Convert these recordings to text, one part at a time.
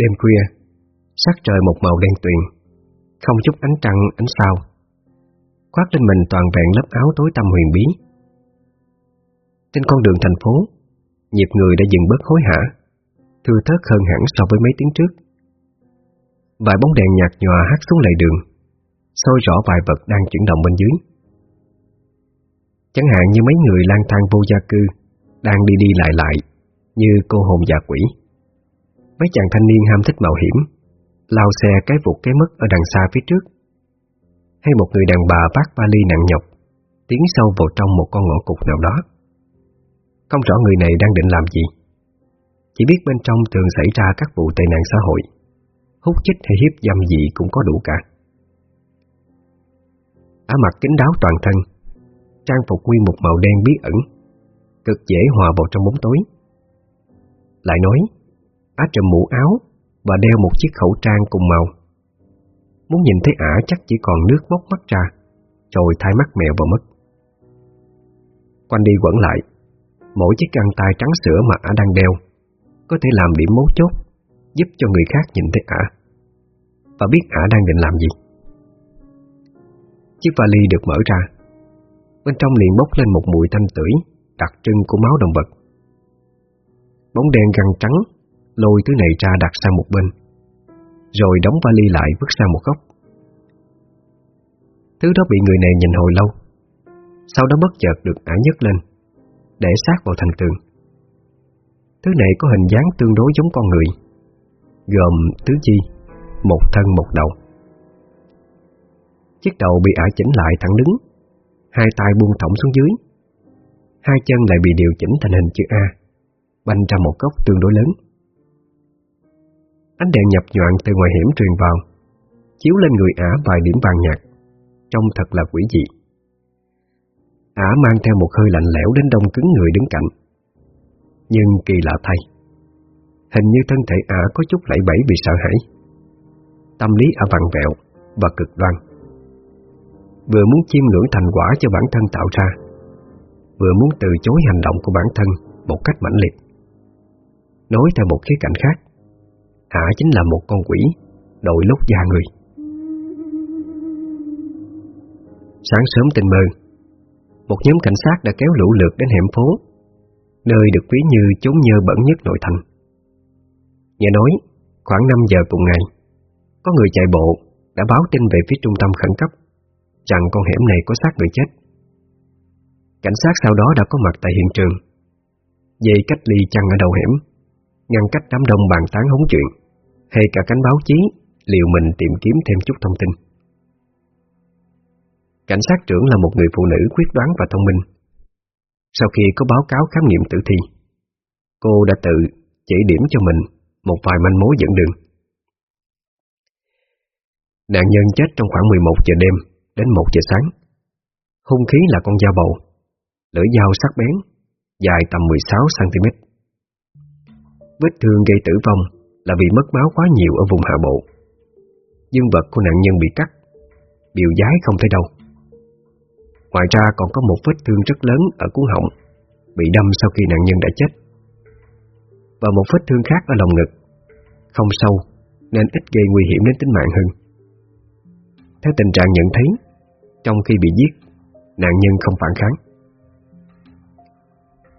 Đêm khuya, sắc trời một màu đen tuyền, không chút ánh trăng, ánh sao. Khoác lên mình toàn vẹn lớp áo tối tăm huyền bí. Trên con đường thành phố, nhịp người đã dừng bớt hối hả, thưa thớt hơn hẳn so với mấy tiếng trước. Vài bóng đèn nhạt nhòa hát xuống lề đường, soi rõ vài vật đang chuyển động bên dưới. Chẳng hạn như mấy người lang thang vô gia cư đang đi đi lại lại như cô hồn già quỷ. Mấy chàng thanh niên ham thích mạo hiểm, lao xe cái vụt cái mất ở đằng xa phía trước. Hay một người đàn bà vác vali nặng nhọc, tiến sâu vào trong một con ngõ cục nào đó. Không rõ người này đang định làm gì. Chỉ biết bên trong thường xảy ra các vụ tệ nạn xã hội, hút chích hay hiếp dâm gì cũng có đủ cả. Á mặt kính đáo toàn thân, trang phục nguyên một màu đen bí ẩn, cực dễ hòa vào trong bóng tối. Lại nói, Á trùm mũ áo và đeo một chiếc khẩu trang cùng màu. Muốn nhìn thấy ả chắc chỉ còn nước móc mắt ra, rồi thay mắt mèo vào mất. Quanh đi quẩn lại, mỗi chiếc găng tay trắng sữa mà ả đang đeo có thể làm điểm mấu chốt, giúp cho người khác nhìn thấy ả và biết ả đang định làm gì. Chiếc vali được mở ra, bên trong liền bốc lên một mùi thanh tưởi đặc trưng của máu động vật. Bóng đen găng trắng lôi thứ này ra đặt sang một bên, rồi đóng vali lại vứt sang một góc. Thứ đó bị người này nhìn hồi lâu, sau đó bất chợt được ả nhấc lên, để sát vào thành tường. Thứ này có hình dáng tương đối giống con người, gồm tứ chi, một thân một đầu. Chiếc đầu bị ả chỉnh lại thẳng đứng, hai tay buông thõng xuống dưới, hai chân lại bị điều chỉnh thành hình chữ A, banh ra một góc tương đối lớn. Ánh đèn nhập nhoạn từ ngoài hiểm truyền vào, chiếu lên người ả vài điểm vàng nhạt, trông thật là quỷ dị. Ả mang theo một hơi lạnh lẽo đến đông cứng người đứng cạnh. Nhưng kỳ lạ thay, hình như thân thể ả có chút lẫy bẫy vì sợ hãi. Tâm lý ả vặn vẹo và cực đoan. Vừa muốn chiêm ngưỡng thành quả cho bản thân tạo ra, vừa muốn từ chối hành động của bản thân một cách mãnh liệt. Nói theo một khía cạnh khác, Ả chính là một con quỷ, Đội lốt da người. Sáng sớm tình mơ, Một nhóm cảnh sát đã kéo lũ lượt đến hẻm phố, Nơi được quý như chốn nhơ bẩn nhất nội thành. Nghe nói, Khoảng 5 giờ cùng ngày, Có người chạy bộ Đã báo tin về phía trung tâm khẩn cấp, Rằng con hẻm này có xác người chết. Cảnh sát sau đó đã có mặt tại hiện trường Dây cách ly chăn ở đầu hẻm ngăn cách đám đông bàn tán hóng chuyện, hay cả cánh báo chí liều mình tìm kiếm thêm chút thông tin. Cảnh sát trưởng là một người phụ nữ quyết đoán và thông minh. Sau khi có báo cáo khám nghiệm tử thi, cô đã tự chỉ điểm cho mình một vài manh mối dẫn đường. Nạn nhân chết trong khoảng 11 giờ đêm đến 1 giờ sáng. Hung khí là con dao bầu, lưỡi dao sắc bén, dài tầm 16cm. Vết thương gây tử vong là vì mất máu quá nhiều ở vùng hạ bộ. Dương vật của nạn nhân bị cắt, biểu giái không thấy đâu. Ngoài ra còn có một vết thương rất lớn ở cuốn họng, bị đâm sau khi nạn nhân đã chết. Và một vết thương khác ở lòng ngực, không sâu nên ít gây nguy hiểm đến tính mạng hơn. Theo tình trạng nhận thấy, trong khi bị giết, nạn nhân không phản kháng.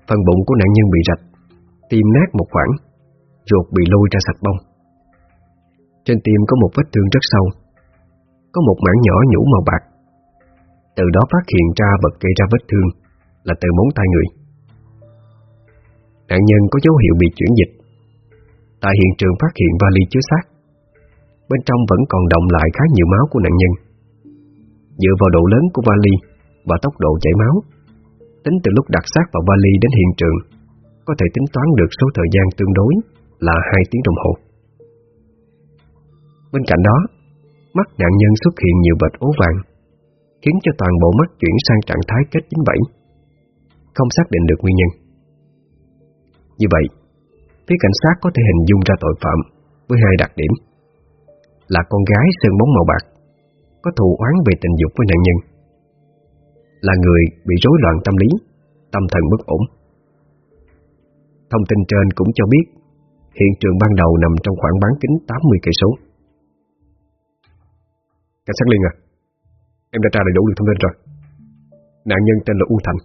Phần bụng của nạn nhân bị rạch, tim nát một khoảng, ruột bị lôi ra sạch bông. Trên tim có một vết thương rất sâu, có một mảng nhỏ nhũ màu bạc. Từ đó phát hiện ra vật gây ra vết thương là từ móng tay người. Nạn nhân có dấu hiệu bị chuyển dịch. Tại hiện trường phát hiện vali chứa xác. Bên trong vẫn còn động lại khá nhiều máu của nạn nhân. Dựa vào độ lớn của vali và tốc độ chảy máu, tính từ lúc đặt xác vào vali đến hiện trường, có thể tính toán được số thời gian tương đối là 2 tiếng đồng hồ. Bên cạnh đó, mắt nạn nhân xuất hiện nhiều vệt ố vàng, khiến cho toàn bộ mắt chuyển sang trạng thái kết dính vẫy, không xác định được nguyên nhân. Như vậy, phía cảnh sát có thể hình dung ra tội phạm với hai đặc điểm là con gái sơn bóng màu bạc, có thù oán về tình dục với nạn nhân, là người bị rối loạn tâm lý, tâm thần bất ổn. Thông tin trên cũng cho biết Hiện trường ban đầu nằm trong khoảng bán kính 80 cây số. Cảnh sát Liên à, em đã tra đầy đủ được thông tin rồi. Nạn nhân tên là U Thành,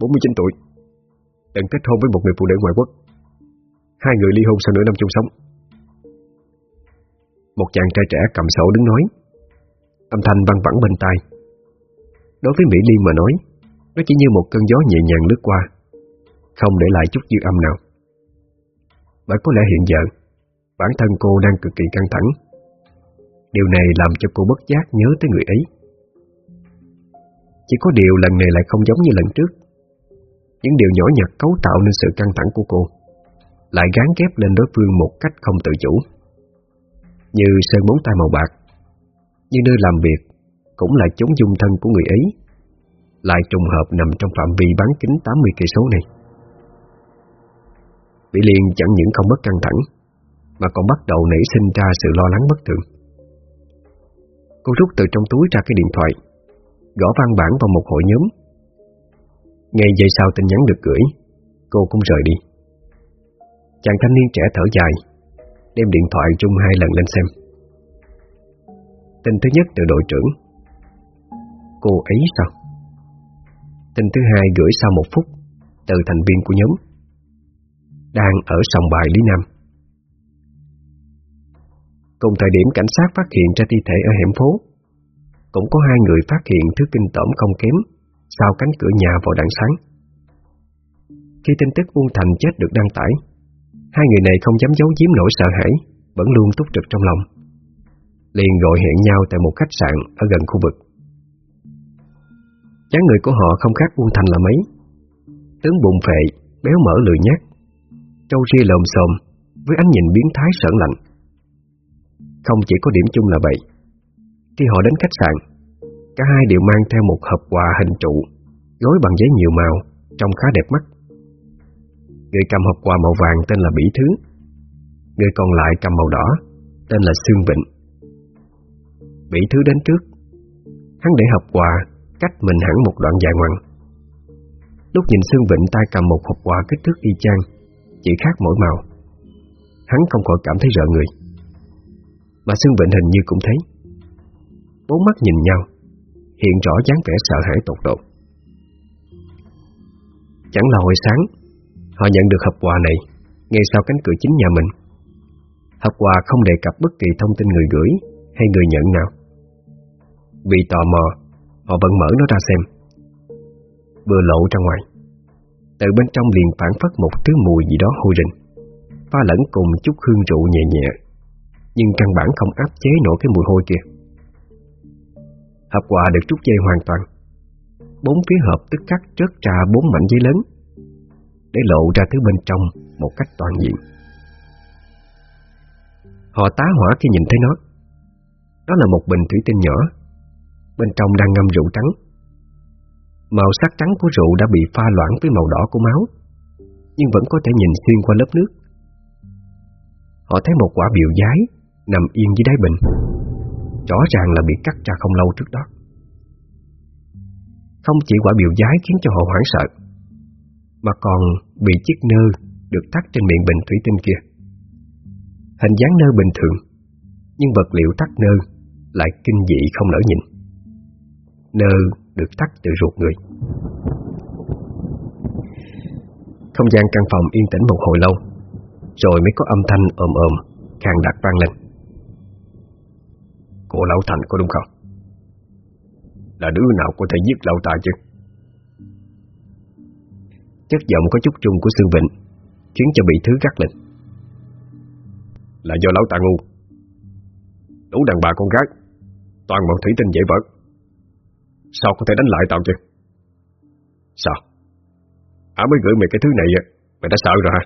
49 tuổi, từng kết hôn với một người phụ nữ ngoại quốc. Hai người ly hôn sau nửa năm chung sống. Một chàng trai trẻ cầm sổ đứng nói, âm thanh văng vẳng bên tai. Đối với Mỹ Liên mà nói, nó chỉ như một cơn gió nhẹ nhàng lướt qua, không để lại chút dư âm nào. Bởi có lẽ hiện giờ, bản thân cô đang cực kỳ căng thẳng. Điều này làm cho cô bất giác nhớ tới người ấy. Chỉ có điều lần này lại không giống như lần trước. Những điều nhỏ nhặt cấu tạo nên sự căng thẳng của cô lại gán ghép lên đối phương một cách không tự chủ. Như sơn móng tay màu bạc, như nơi làm việc cũng là chống dung thân của người ấy, lại trùng hợp nằm trong phạm vi bán kính 80 cây số này. Mỹ Liên chẳng những không mất căng thẳng, mà còn bắt đầu nảy sinh ra sự lo lắng bất thường. Cô rút từ trong túi ra cái điện thoại, gõ văn bản vào một hội nhóm. Ngay giây sau tin nhắn được gửi, cô cũng rời đi. Chàng thanh niên trẻ thở dài, đem điện thoại chung hai lần lên xem. Tin thứ nhất từ đội trưởng. Cô ấy sao? Tin thứ hai gửi sau một phút từ thành viên của nhóm. Đang ở sòng bài Lý Nam. Cùng thời điểm cảnh sát phát hiện ra thi thể ở hẻm phố, cũng có hai người phát hiện thứ kinh tởm không kém sau cánh cửa nhà vào đạn sáng. Khi tin tức Uông Thành chết được đăng tải, hai người này không dám giấu giếm nỗi sợ hãi, vẫn luôn túc trực trong lòng. Liền gọi hẹn nhau tại một khách sạn ở gần khu vực. chán người của họ không khác Uông Thành là mấy. Tướng bụng phệ, béo mỡ lười nhát, trâu ria lồm xồm với ánh nhìn biến thái sởn lạnh. Không chỉ có điểm chung là vậy, khi họ đến khách sạn, cả hai đều mang theo một hộp quà hình trụ, gói bằng giấy nhiều màu, trông khá đẹp mắt. Người cầm hộp quà màu vàng tên là Bỉ Thứ, người còn lại cầm màu đỏ, tên là Sương Vịnh. Bỉ Thứ đến trước, hắn để hộp quà cách mình hẳn một đoạn dài ngoằng. Lúc nhìn Sương Vịnh tay cầm một hộp quà kích thước y chang, chỉ khác mỗi màu. Hắn không còn cảm thấy rợ người. Mà Sương Vịnh hình như cũng thấy. Bốn mắt nhìn nhau, hiện rõ dáng vẻ sợ hãi tột độ. Chẳng là hồi sáng, họ nhận được hộp quà này ngay sau cánh cửa chính nhà mình. Hộp quà không đề cập bất kỳ thông tin người gửi hay người nhận nào. Vì tò mò, họ vẫn mở nó ra xem. Vừa lộ ra ngoài, từ bên trong liền phản phất một thứ mùi gì đó hôi rình, pha lẫn cùng chút hương rượu nhẹ nhẹ, nhưng căn bản không áp chế nổi cái mùi hôi kia. Hộp quà được trút dây hoàn toàn. Bốn phía hộp tức khắc rớt ra bốn mảnh giấy lớn Để lộ ra thứ bên trong một cách toàn diện. Họ tá hỏa khi nhìn thấy nó. Đó là một bình thủy tinh nhỏ Bên trong đang ngâm rượu trắng. Màu sắc trắng của rượu đã bị pha loãng với màu đỏ của máu, Nhưng vẫn có thể nhìn xuyên qua lớp nước. Họ thấy một quả biểu giái Nằm yên dưới đáy bình, Rõ ràng là bị cắt ra không lâu trước đó. Không chỉ quả biểu giái khiến cho họ hoảng sợ, Mà còn bị chiếc nơ được thắt trên miệng bình thủy tinh kia. Hình dáng nơ bình thường, Nhưng vật liệu thắt nơ lại kinh dị không nỡ nhìn. Nơ được thắt từ ruột người. Không gian căn phòng yên tĩnh một hồi lâu, Rồi mới có âm thanh ồm ồm khang đặc vang lên. Cô Lão Thành có đúng không? Là đứa nào có thể giết Lão ta chứ? Chất giọng có chút trung của Sương Vịnh, Khiến cho bị thứ gắt lên. Là do Lão ta ngu. Đủ đàn bà con gái, Toàn bọn thủy tinh dễ vỡ. Sao có thể đánh lại tao chứ? Sao? Ả mới gửi mày cái thứ này Mày đã sợ rồi hả?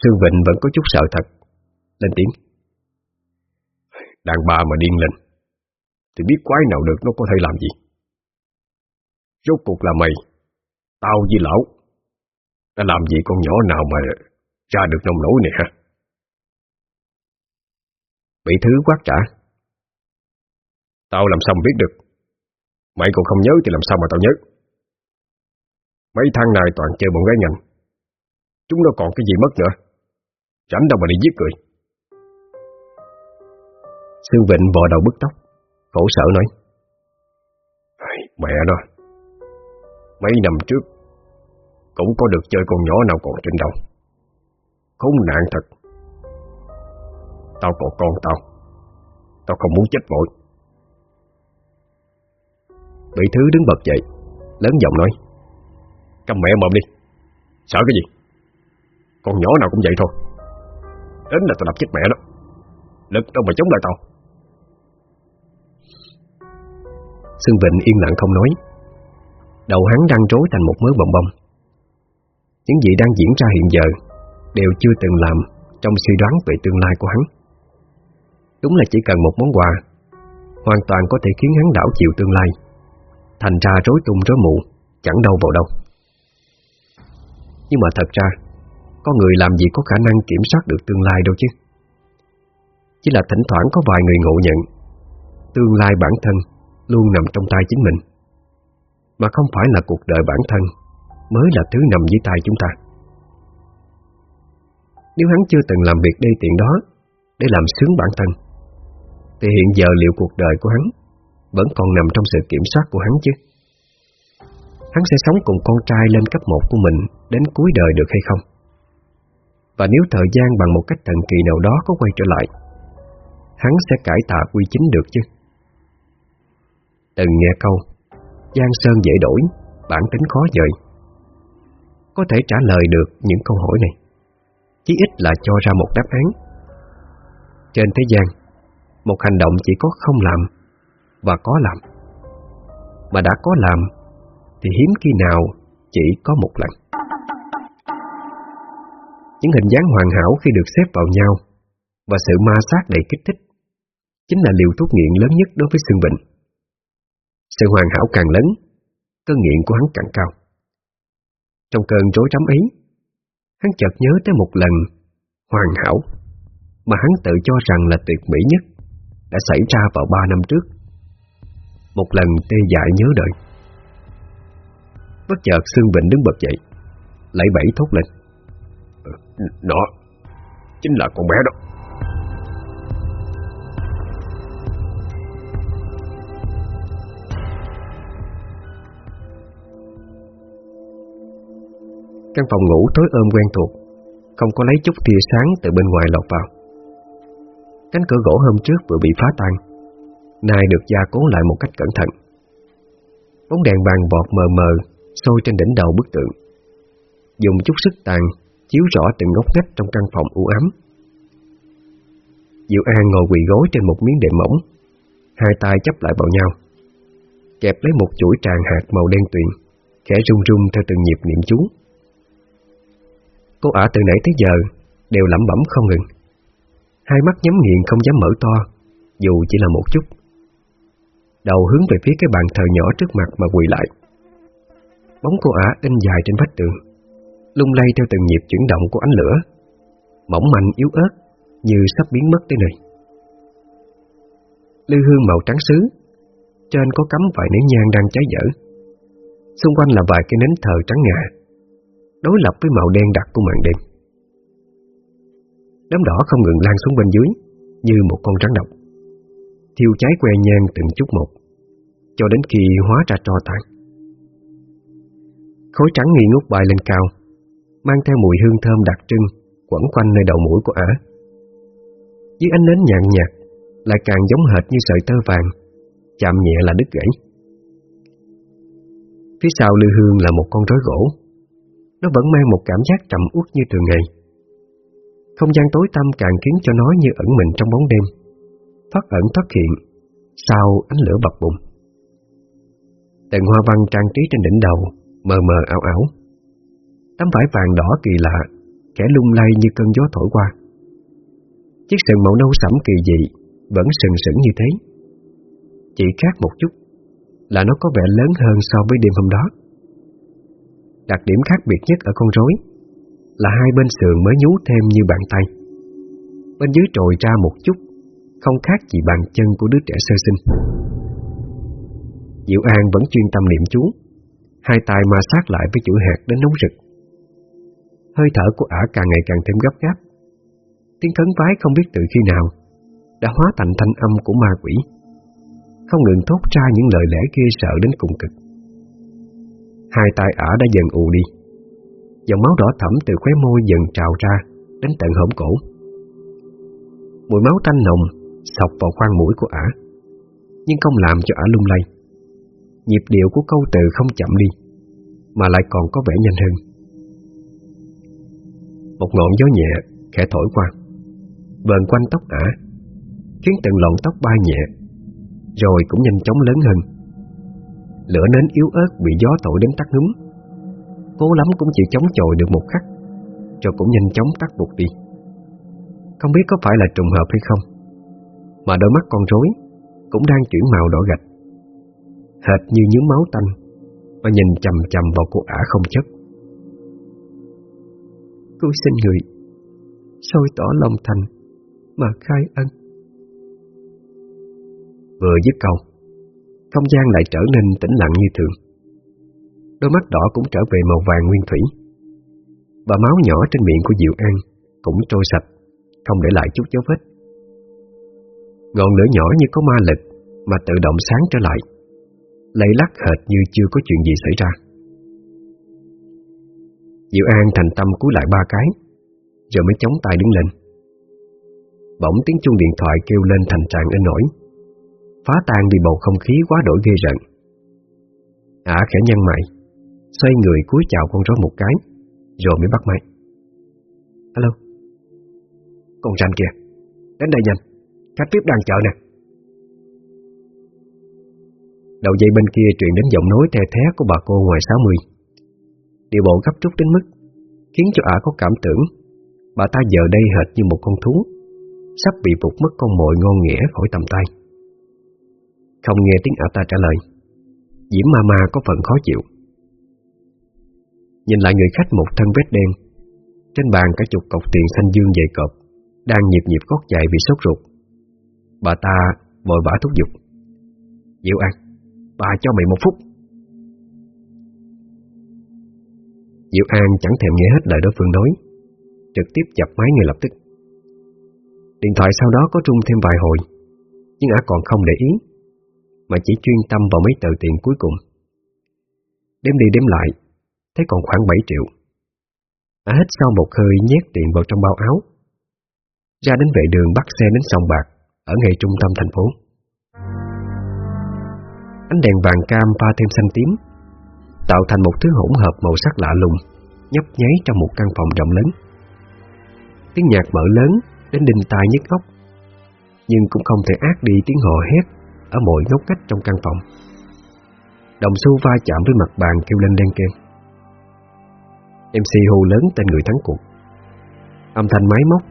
Sương Vịnh vẫn có chút sợ thật. Lên tiếng. Đàn bà mà điên lên, Thì biết quái nào được nó có thể làm gì? Rốt cuộc là mày, Tao với lão, Đã làm gì con nhỏ nào mà Ra được nông nổi này hả? Bị thứ quát trả. Tao làm sao mà biết được? Mày còn không nhớ thì làm sao mà tao nhớ? Mấy thằng này toàn chơi bọn gái ngành Chúng nó còn cái gì mất nữa? Rảnh đâu mà đi giết người. Sương Vịnh bò đầu bứt tóc, Khổ sở nói. Mẹ nó. Mấy năm trước, Cũng có được chơi con nhỏ nào còn trên đầu. Khốn nạn thật. Tao còn con tao. Tao không muốn chết vội. Bị thứ đứng bật dậy Lớn giọng nói Cầm mẹ mồm đi Sợ cái gì? Con nhỏ nào cũng vậy thôi Đến là tao đập chết mẹ đó, Lực đâu mà chống lại tao. Sương Vịnh yên lặng không nói. Đầu hắn đang rối thành một mớ bồng bông Những gì đang diễn ra hiện giờ Đều chưa từng làm Trong suy đoán về tương lai của hắn. Đúng là chỉ cần một món quà Hoàn toàn có thể khiến hắn đảo chiều tương lai. Thành ra rối tung rối mù, Chẳng đâu vào đâu. Nhưng mà thật ra, Có người làm gì có khả năng kiểm soát được tương lai đâu chứ. Chỉ là thỉnh thoảng có vài người ngộ nhận, Tương lai bản thân Luôn nằm trong tay chính mình. Mà không phải là cuộc đời bản thân Mới là thứ nằm dưới tay chúng ta. Nếu hắn chưa từng làm việc đi tiện đó Để làm sướng bản thân, Thì hiện giờ liệu cuộc đời của hắn vẫn còn nằm trong sự kiểm soát của hắn chứ. Hắn sẽ sống cùng con trai lên cấp 1 của mình Đến cuối đời được hay không? Và nếu thời gian bằng một cách thần kỳ nào đó có quay trở lại, Hắn sẽ cải tạo quy chính được chứ? Từng nghe câu, Giang Sơn dễ đổi, Bản tính khó dời. Có thể trả lời được những câu hỏi này, Chí ít là cho ra một đáp án. Trên thế gian, Một hành động chỉ có không làm và có làm Mà đã có làm Thì hiếm khi nào chỉ có một lần Những hình dáng hoàn hảo khi được xếp vào nhau Và sự ma sát đầy kích thích Chính là liều thuốc nghiện lớn nhất đối với xương bệnh sự hoàn hảo càng lớn, cơn nghiện của hắn càng cao. Trong cơn rối rắm ấy, hắn chợt nhớ tới một lần hoàn hảo mà hắn tự cho rằng là tuyệt mỹ nhất đã xảy ra vào ba năm trước. Một lần tê dại nhớ đời. Bất chợt Sương Bình đứng bật dậy, lại bẫy thốt lên. Ờ, Nó, chính là con bé đó. Căn phòng ngủ tối ôm quen thuộc Không có lấy chút tia sáng từ bên ngoài lọt vào Cánh cửa gỗ hôm trước vừa bị phá tan Nay được gia cố lại một cách cẩn thận. Bóng đèn bàn bọt mờ mờ, Sôi trên đỉnh đầu bức tượng. Dùng chút sức tàn, Chiếu rõ từng ngóc ngách trong căn phòng u ám. Diệu An ngồi quỳ gối trên một miếng đệm mỏng. Hai tay chấp lại vào nhau. Kẹp lấy một chuỗi tràng hạt màu đen tuyền, Khẽ rung rung theo từng nhịp niệm chú. Cô ả từ nãy tới giờ Đều lẩm bẩm không ngừng. Hai mắt nhắm nghiền không dám mở to, Dù chỉ là một chút. Đầu hướng về phía cái bàn thờ nhỏ trước mặt mà quỳ lại Bóng cô ả in dài trên vách tường Lung lay theo từng nhịp chuyển động của ánh lửa Mỏng manh yếu ớt Như sắp biến mất tới nơi Lư hương màu trắng sứ Trên có cắm vài nén nhang đang cháy dở Xung quanh là vài cái nến thờ trắng ngà đối lập với màu đen đặc của màn đêm. Đám đỏ không ngừng lan xuống bên dưới, như một con rắn độc. Thiêu cháy que nhang từng chút một, cho đến khi hóa ra tro tàn. Khối trắng nghi ngút bay lên cao, mang theo mùi hương thơm đặc trưng quẩn quanh nơi đầu mũi của ả. Dưới ánh nến nhàn nhạt, lại càng giống hệt như sợi tơ vàng, chạm nhẹ là đứt gãy. Phía sau lư hương là một con rối gỗ nó vẫn mang một cảm giác trầm uất như thường ngày. Không gian tối tăm càng khiến cho nó như ẩn mình trong bóng đêm, thoát ẩn thoát hiện, sau ánh lửa bập bùng. Đèn hoa văn trang trí trên đỉnh đầu, mờ mờ ảo ảo. Tấm vải vàng đỏ kỳ lạ, kẻ lung lay như cơn gió thổi qua. Chiếc sừng màu nâu sẫm kỳ dị vẫn sừng sững như thế. Chỉ khác một chút là nó có vẻ lớn hơn so với đêm hôm đó. Đặc điểm khác biệt nhất ở con rối là hai bên sườn mới nhú thêm như bàn tay. Bên dưới trồi ra một chút, không khác gì bàn chân của đứa trẻ sơ sinh. Diệu An vẫn chuyên tâm niệm chú, hai tay ma sát lại với chuỗi hạt đến nóng rực. Hơi thở của ả càng ngày càng thêm gấp gáp Tiếng khấn vái không biết từ khi nào Đã hóa thành thanh âm của ma quỷ Không ngừng thốt ra những lời lẽ ghê sợ đến cùng cực Hai tay ả đã dần ù đi Dòng máu đỏ thẫm từ khóe môi dần trào ra Đến tận hõm cổ Mùi máu tanh nồng Sọc vào khoang mũi của ả, Nhưng không làm cho ả lung lay. Nhịp điệu của câu từ không chậm đi, Mà lại còn có vẻ nhanh hơn. Một ngọn gió nhẹ khẽ thổi qua Vờn quanh tóc ả, Khiến từng lọn tóc bay nhẹ, Rồi cũng nhanh chóng lớn hơn. Lửa nến yếu ớt bị gió thổi đến tắt núm Cố lắm cũng chỉ chống chồi được một khắc, Rồi cũng nhanh chóng tắt vụt đi. Không biết có phải là trùng hợp hay không mà đôi mắt con rối Cũng đang chuyển màu đỏ gạch. Hệt như những máu tanh Và nhìn chầm chầm vào cô ả không chấp Tôi xin người sôi tỏ lòng thành Mà khai ân. Vừa dứt câu, Không gian lại trở nên tĩnh lặng như thường. Đôi mắt đỏ cũng trở về màu vàng nguyên thủy, Và máu nhỏ trên miệng của Diệu An Cũng trôi sạch, Không để lại chút dấu vết. Ngọn lửa nhỏ như có ma lực Mà tự động sáng trở lại. Lây lắc hệt như chưa có chuyện gì xảy ra. Diệu An thành tâm cúi lại ba cái, Rồi mới chống tay đứng lên. Bỗng tiếng chuông điện thoại kêu lên thành trạng in nổi. Phá tan đi bầu không khí quá đổi ghê rợn. Ả khẽ nhăn mày, Xoay người cúi chào con rối một cái, Rồi mới bắt máy. Alo, Con ranh kìa, Đến đây nhanh. Khách tiếp đang chờ nè. Đầu dây bên kia truyền đến giọng nói the thé của bà cô ngoài 60 Điều bộ gấp rút đến mức Khiến cho ả có cảm tưởng Bà ta giờ đây hệt như một con thú, Sắp bị phục mất con mồi ngon nghĩa khỏi tầm tay. Không nghe tiếng ả ta trả lời, Diễm ma ma có phần khó chịu. Nhìn lại người khách một thân vết đen, Trên bàn cả chục cọc tiền xanh dương dày cộp Đang nhịp nhịp gót chạy vì sốt ruột. Bà ta vội vã thúc giục. Diệu An, Bà cho mày một phút. Diệu An chẳng thèm nghe hết lời đối phương nói, Trực tiếp chập máy ngay lập tức. Điện thoại sau đó có trung thêm vài hồi, Nhưng ả còn không để ý, Mà chỉ chuyên tâm vào mấy tờ tiền cuối cùng. Đếm đi đếm lại, Thấy còn khoảng 7 triệu. Ả hít sau một hơi nhét tiền vào trong bao áo, Ra đến vệ đường bắt xe đến sông Bạc. Ở ngay trung tâm thành phố. Ánh đèn vàng cam pha thêm xanh tím, Tạo thành một thứ hỗn hợp màu sắc lạ lùng, Nhấp nháy trong một căn phòng rộng lớn. Tiếng nhạc mở lớn, Đến đinh tai nhức óc, Nhưng cũng không thể ác đi tiếng hò hét Ở mỗi ngóc ngách trong căn phòng. Đồng xu va chạm với mặt bàn kêu lên đen kêu. MC hô lớn tên người thắng cuộc. Âm thanh máy móc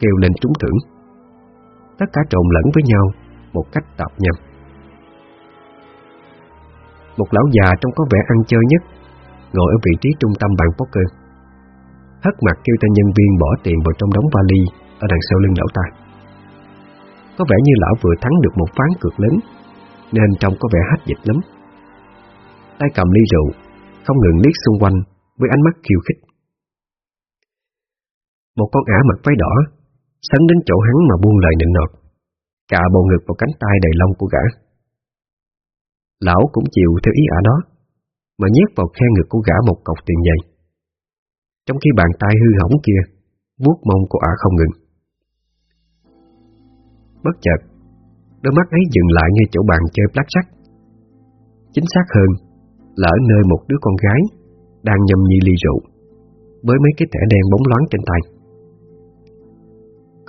Kêu lên trúng thưởng. Tất cả trộn lẫn với nhau Một cách tạp nhầm Một lão già trông có vẻ ăn chơi nhất, Ngồi ở vị trí trung tâm bàn poker. Hất mặt kêu tên nhân viên bỏ tiền vào trong đống vali Ở đằng sau lưng lão ta. Có vẻ như lão vừa thắng được một ván cược lớn, Nên trông có vẻ hách dịch lắm. Tay cầm ly rượu, Không ngừng liếc xung quanh Với ánh mắt khiêu khích. Một con ả mặc váy đỏ Sấn đến chỗ hắn mà buông lời nịnh nọt. Cả bộ ngực vào cánh tay đầy lông của gã. Lão cũng chịu theo ý ả đó, Mà nhét vào khe ngực của gã một cọc tiền dày Trong khi bàn tay hư hỏng kia, vuốt mông của ả không ngừng. Bất chợt, Đôi mắt ấy dừng lại ngay chỗ bàn chơi blackjack. Chính xác hơn Là ở nơi một đứa con gái Đang nhâm nhi ly rượu, Với mấy cái thẻ đen bóng loáng trên tay.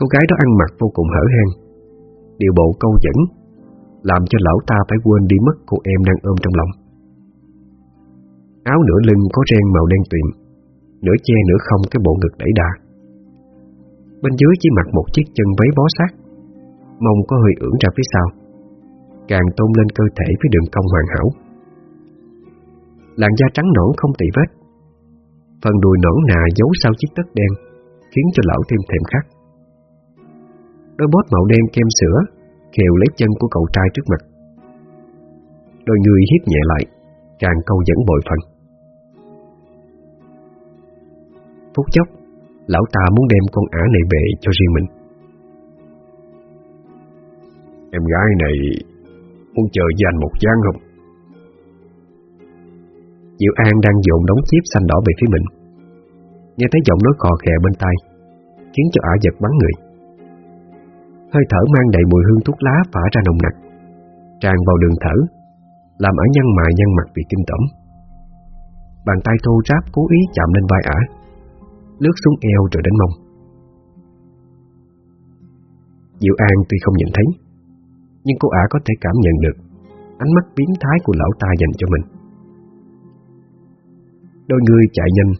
Cô gái đó ăn mặc vô cùng hở hang. Điều bộ câu dẫn, Làm cho lão ta phải quên đi mất cô em đang ôm trong lòng. Áo nửa lưng có ren màu đen tuyền, Nửa che nửa không cái bộ ngực đẩy đà. Bên dưới chỉ mặc một chiếc chân váy bó sát, Mông có hơi ưỡn ra phía sau, Càng tôn lên cơ thể với đường cong hoàn hảo. Làn da trắng nõn không tị vết, Phần đùi nõn nà giấu sau chiếc tất đen, Khiến cho lão thêm thèm khát. Đôi bốt màu đen kem sữa, Khều lấy chân của cậu trai trước mặt. Đôi người hiếp nhẹ lại, Càng câu dẫn bội phần. Phút chốc, Lão ta muốn đem con ả này về cho riêng mình. Em gái này Muốn chờ với anh một gián không? Diệu An đang dồn đống chiếc xanh đỏ về phía mình. Nghe thấy giọng nói khò khè bên tai, Khiến cho ả giật bắn người. Hơi thở mang đầy mùi hương thuốc lá phả ra nồng nặc. Tràn vào đường thở, Làm ả nhăn mày nhăn mặt vì kinh tởm. Bàn tay thô ráp cố ý chạm lên vai ả. Lướt xuống eo rồi đến mông. Diệu An tuy không nhìn thấy, Nhưng cô ả có thể cảm nhận được Ánh mắt biến thái của lão ta dành cho mình. Đôi người chạy nhanh,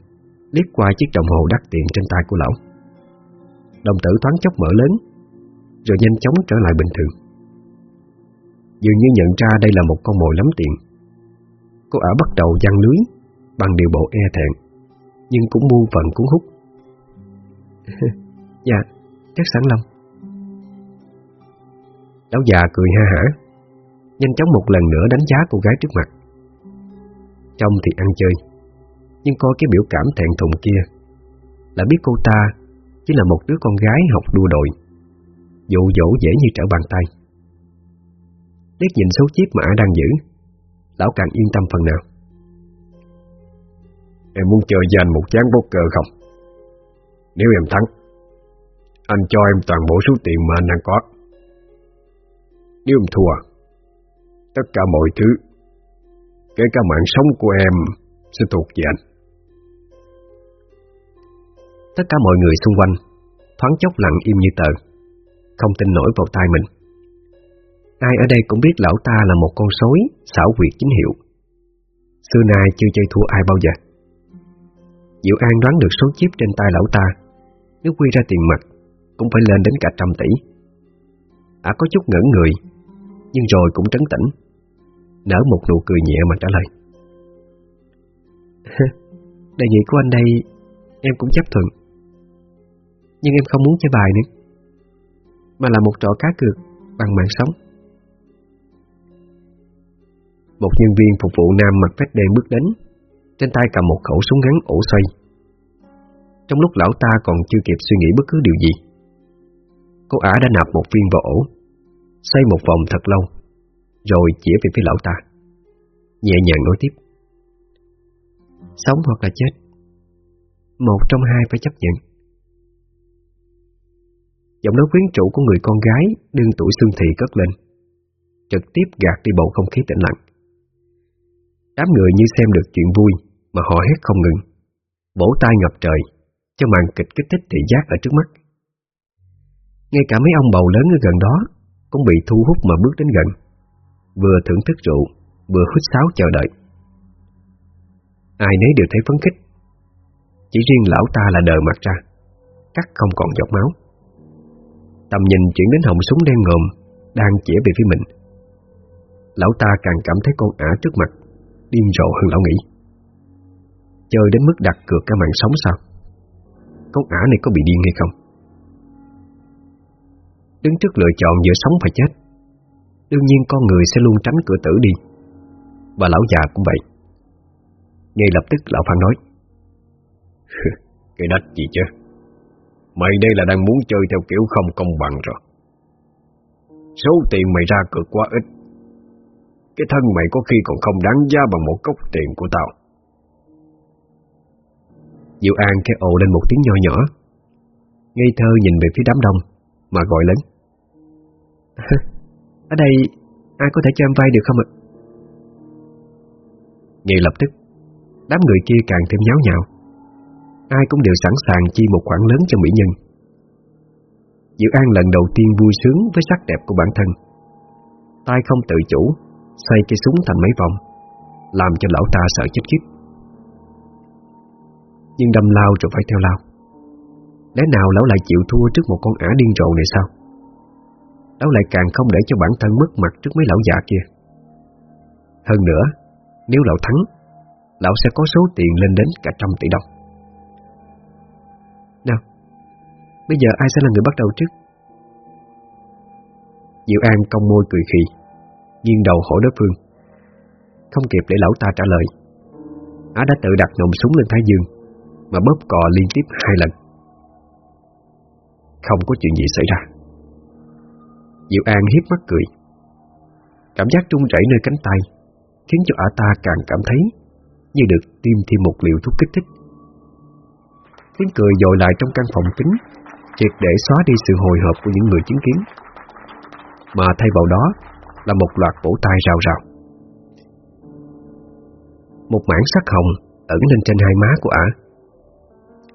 Liếc qua chiếc đồng hồ đắt tiền trên tay của lão. Đồng tử thoáng chốc mở lớn rồi nhanh chóng trở lại bình thường. Dường như nhận ra đây là một con mồi lắm tiền Cô ả bắt đầu giăng lưới, Bằng điều bộ e thẹn, Nhưng cũng muôn phần cuốn hút. Dạ Chắc sẵn lòng. Lão già cười ha hả, Nhanh chóng một lần nữa đánh giá cô gái trước mặt. Trong thì ăn chơi, Nhưng coi cái biểu cảm thẹn thùng kia Là biết cô ta Chỉ là một đứa con gái học đua đội. Dụ dỗ dễ như trở bàn tay. Liếc nhìn số chiếc mà đang giữ. Lão càng yên tâm phần nào. Em muốn chơi với anh một chán poker không? Nếu em thắng, Anh cho em toàn bộ số tiền mà anh đang có. Nếu em thua, Tất cả mọi thứ, Kể cả mạng sống của em, Sẽ thuộc về anh. Tất cả mọi người xung quanh Thoáng chốc lặng im như tờ. Không tin nổi vào tai mình. Ai ở đây cũng biết lão ta là một con sói, xảo quyệt chính hiệu. Xưa nay chưa chơi thua ai bao giờ. Diệu An đoán được số chip trên tay lão ta. Nếu quy ra tiền mặt, Cũng phải lên đến cả trăm tỷ. À có chút ngẩn người, Nhưng rồi cũng trấn tĩnh. Nở một nụ cười nhẹ mà trả lời. Đề nghị của anh đây, Em cũng chấp thuận. Nhưng em không muốn chơi bài nữa. Mà là một trò cá cược Bằng mạng sống. Một nhân viên phục vụ nam mặc vest đen bước đến, Trên tay cầm một khẩu súng ngắn ổ xoay. Trong lúc lão ta còn chưa kịp suy nghĩ bất cứ điều gì, Cô ả đã nạp một viên vào ổ, Xoay một vòng thật lâu, Rồi chỉ về phía lão ta, Nhẹ nhàng nói tiếp. Sống hoặc là chết, Một trong hai phải chấp nhận. Giọng nói quyến rũ của người con gái Đương tuổi xương thị cất lên. Trực tiếp gạt đi bầu không khí tĩnh lặng. Đám người như xem được chuyện vui Mà họ hét không ngừng. Bổ tay ngập trời, Cho màn kịch kích thích thị giác ở trước mắt. Ngay cả mấy ông bầu lớn ở gần đó Cũng bị thu hút mà bước đến gần. Vừa thưởng thức rượu, Vừa hít sáo chờ đợi. Ai nấy đều thấy phấn khích. Chỉ riêng lão ta là đờ mặt ra, Cắt không còn giọt máu. Tầm nhìn chuyển đến họng súng đen ngòm, Đang chĩa về phía mình. Lão ta càng cảm thấy con ả trước mặt, Điên rồ hơn lão nghĩ. Chơi đến mức đặt cược cả mạng sống sao? Con ả này có bị điên hay không? Đứng trước lựa chọn giữa sống và chết, Đương nhiên con người sẽ luôn tránh cửa tử đi. Và lão già cũng vậy. Ngay lập tức lão Phan nói Cái đách gì chứ? Mày đây là đang muốn chơi theo kiểu không công bằng rồi. Số tiền mày ra cược quá ít. Cái thân mày có khi còn không đáng giá bằng một cốc tiền của tao. Diệu An khẽ ồ lên một tiếng nhỏ nhỏ. Ngây thơ nhìn về phía đám đông Mà gọi lớn. Ở đây ai có thể cho em vay được không ạ? Ngay lập tức Đám người kia càng thêm nháo nhào Ai cũng đều sẵn sàng chi một khoản lớn cho mỹ nhân. Diệu An lần đầu tiên vui sướng với sắc đẹp của bản thân. Tay không tự chủ, Xoay cây súng thành mấy vòng, Làm cho lão ta sợ chết khiếp. Nhưng đâm lao rồi phải theo lao. Lẽ nào lão lại chịu thua trước một con ả điên rồ này sao? Lão lại càng không để cho bản thân mất mặt trước mấy lão già kia. Hơn nữa, Nếu lão thắng, Lão sẽ có số tiền lên đến cả trăm tỷ đồng. Nào, Bây giờ ai sẽ là người bắt đầu trước? Diệu An cong môi cười khì, Nghiêng đầu hỏi đối phương. Không kịp để lão ta trả lời, Á đã tự đặt nòng súng lên thái dương, Mà bóp cò liên tiếp hai lần. Không có chuyện gì xảy ra. Diệu An hiếp mắt cười. Cảm giác trung rẩy nơi cánh tay Khiến cho ả ta càng cảm thấy Như được tiêm thêm một liều thuốc kích thích. Tiếng cười dội lại trong căn phòng kính, Triệt để xóa đi sự hồi hộp của những người chứng kiến. Mà thay vào đó Là một loạt vỗ tay rào rào. Một mảng sắc hồng ẩn lên trên hai má của ả.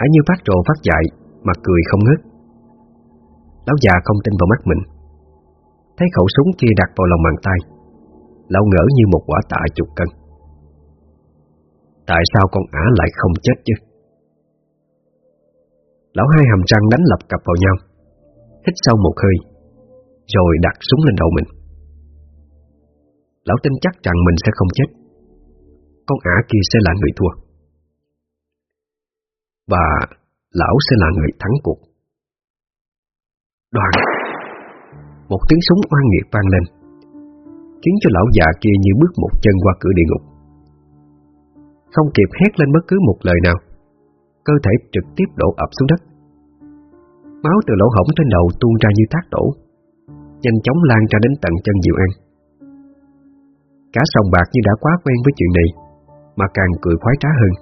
Ả như phát rồ phát dại Mà cười không ngớt. Lão già không tin vào mắt mình. Thấy khẩu súng kia đặt vào lòng bàn tay, Lão ngỡ như một quả tạ chục cân. Tại sao con ả lại không chết chứ? Lão hai hàm răng đánh lập cặp vào nhau. Hít sâu một hơi, Rồi đặt súng lên đầu mình. Lão tin chắc rằng mình sẽ không chết. Con ả kia sẽ là người thua. Và lão sẽ là người thắng cuộc. Đoàn! Một tiếng súng oan nghiệt vang lên, Khiến cho lão già kia như bước một chân qua cửa địa ngục. Không kịp hét lên bất cứ một lời nào cơ thể trực tiếp đổ ập xuống đất. Máu từ lỗ hổng trên đầu tuôn ra như thác đổ, nhanh chóng lan ra đến tận chân Diệu An. Cả sòng bạc như đã quá quen với chuyện này, mà càng cười khoái trá hơn.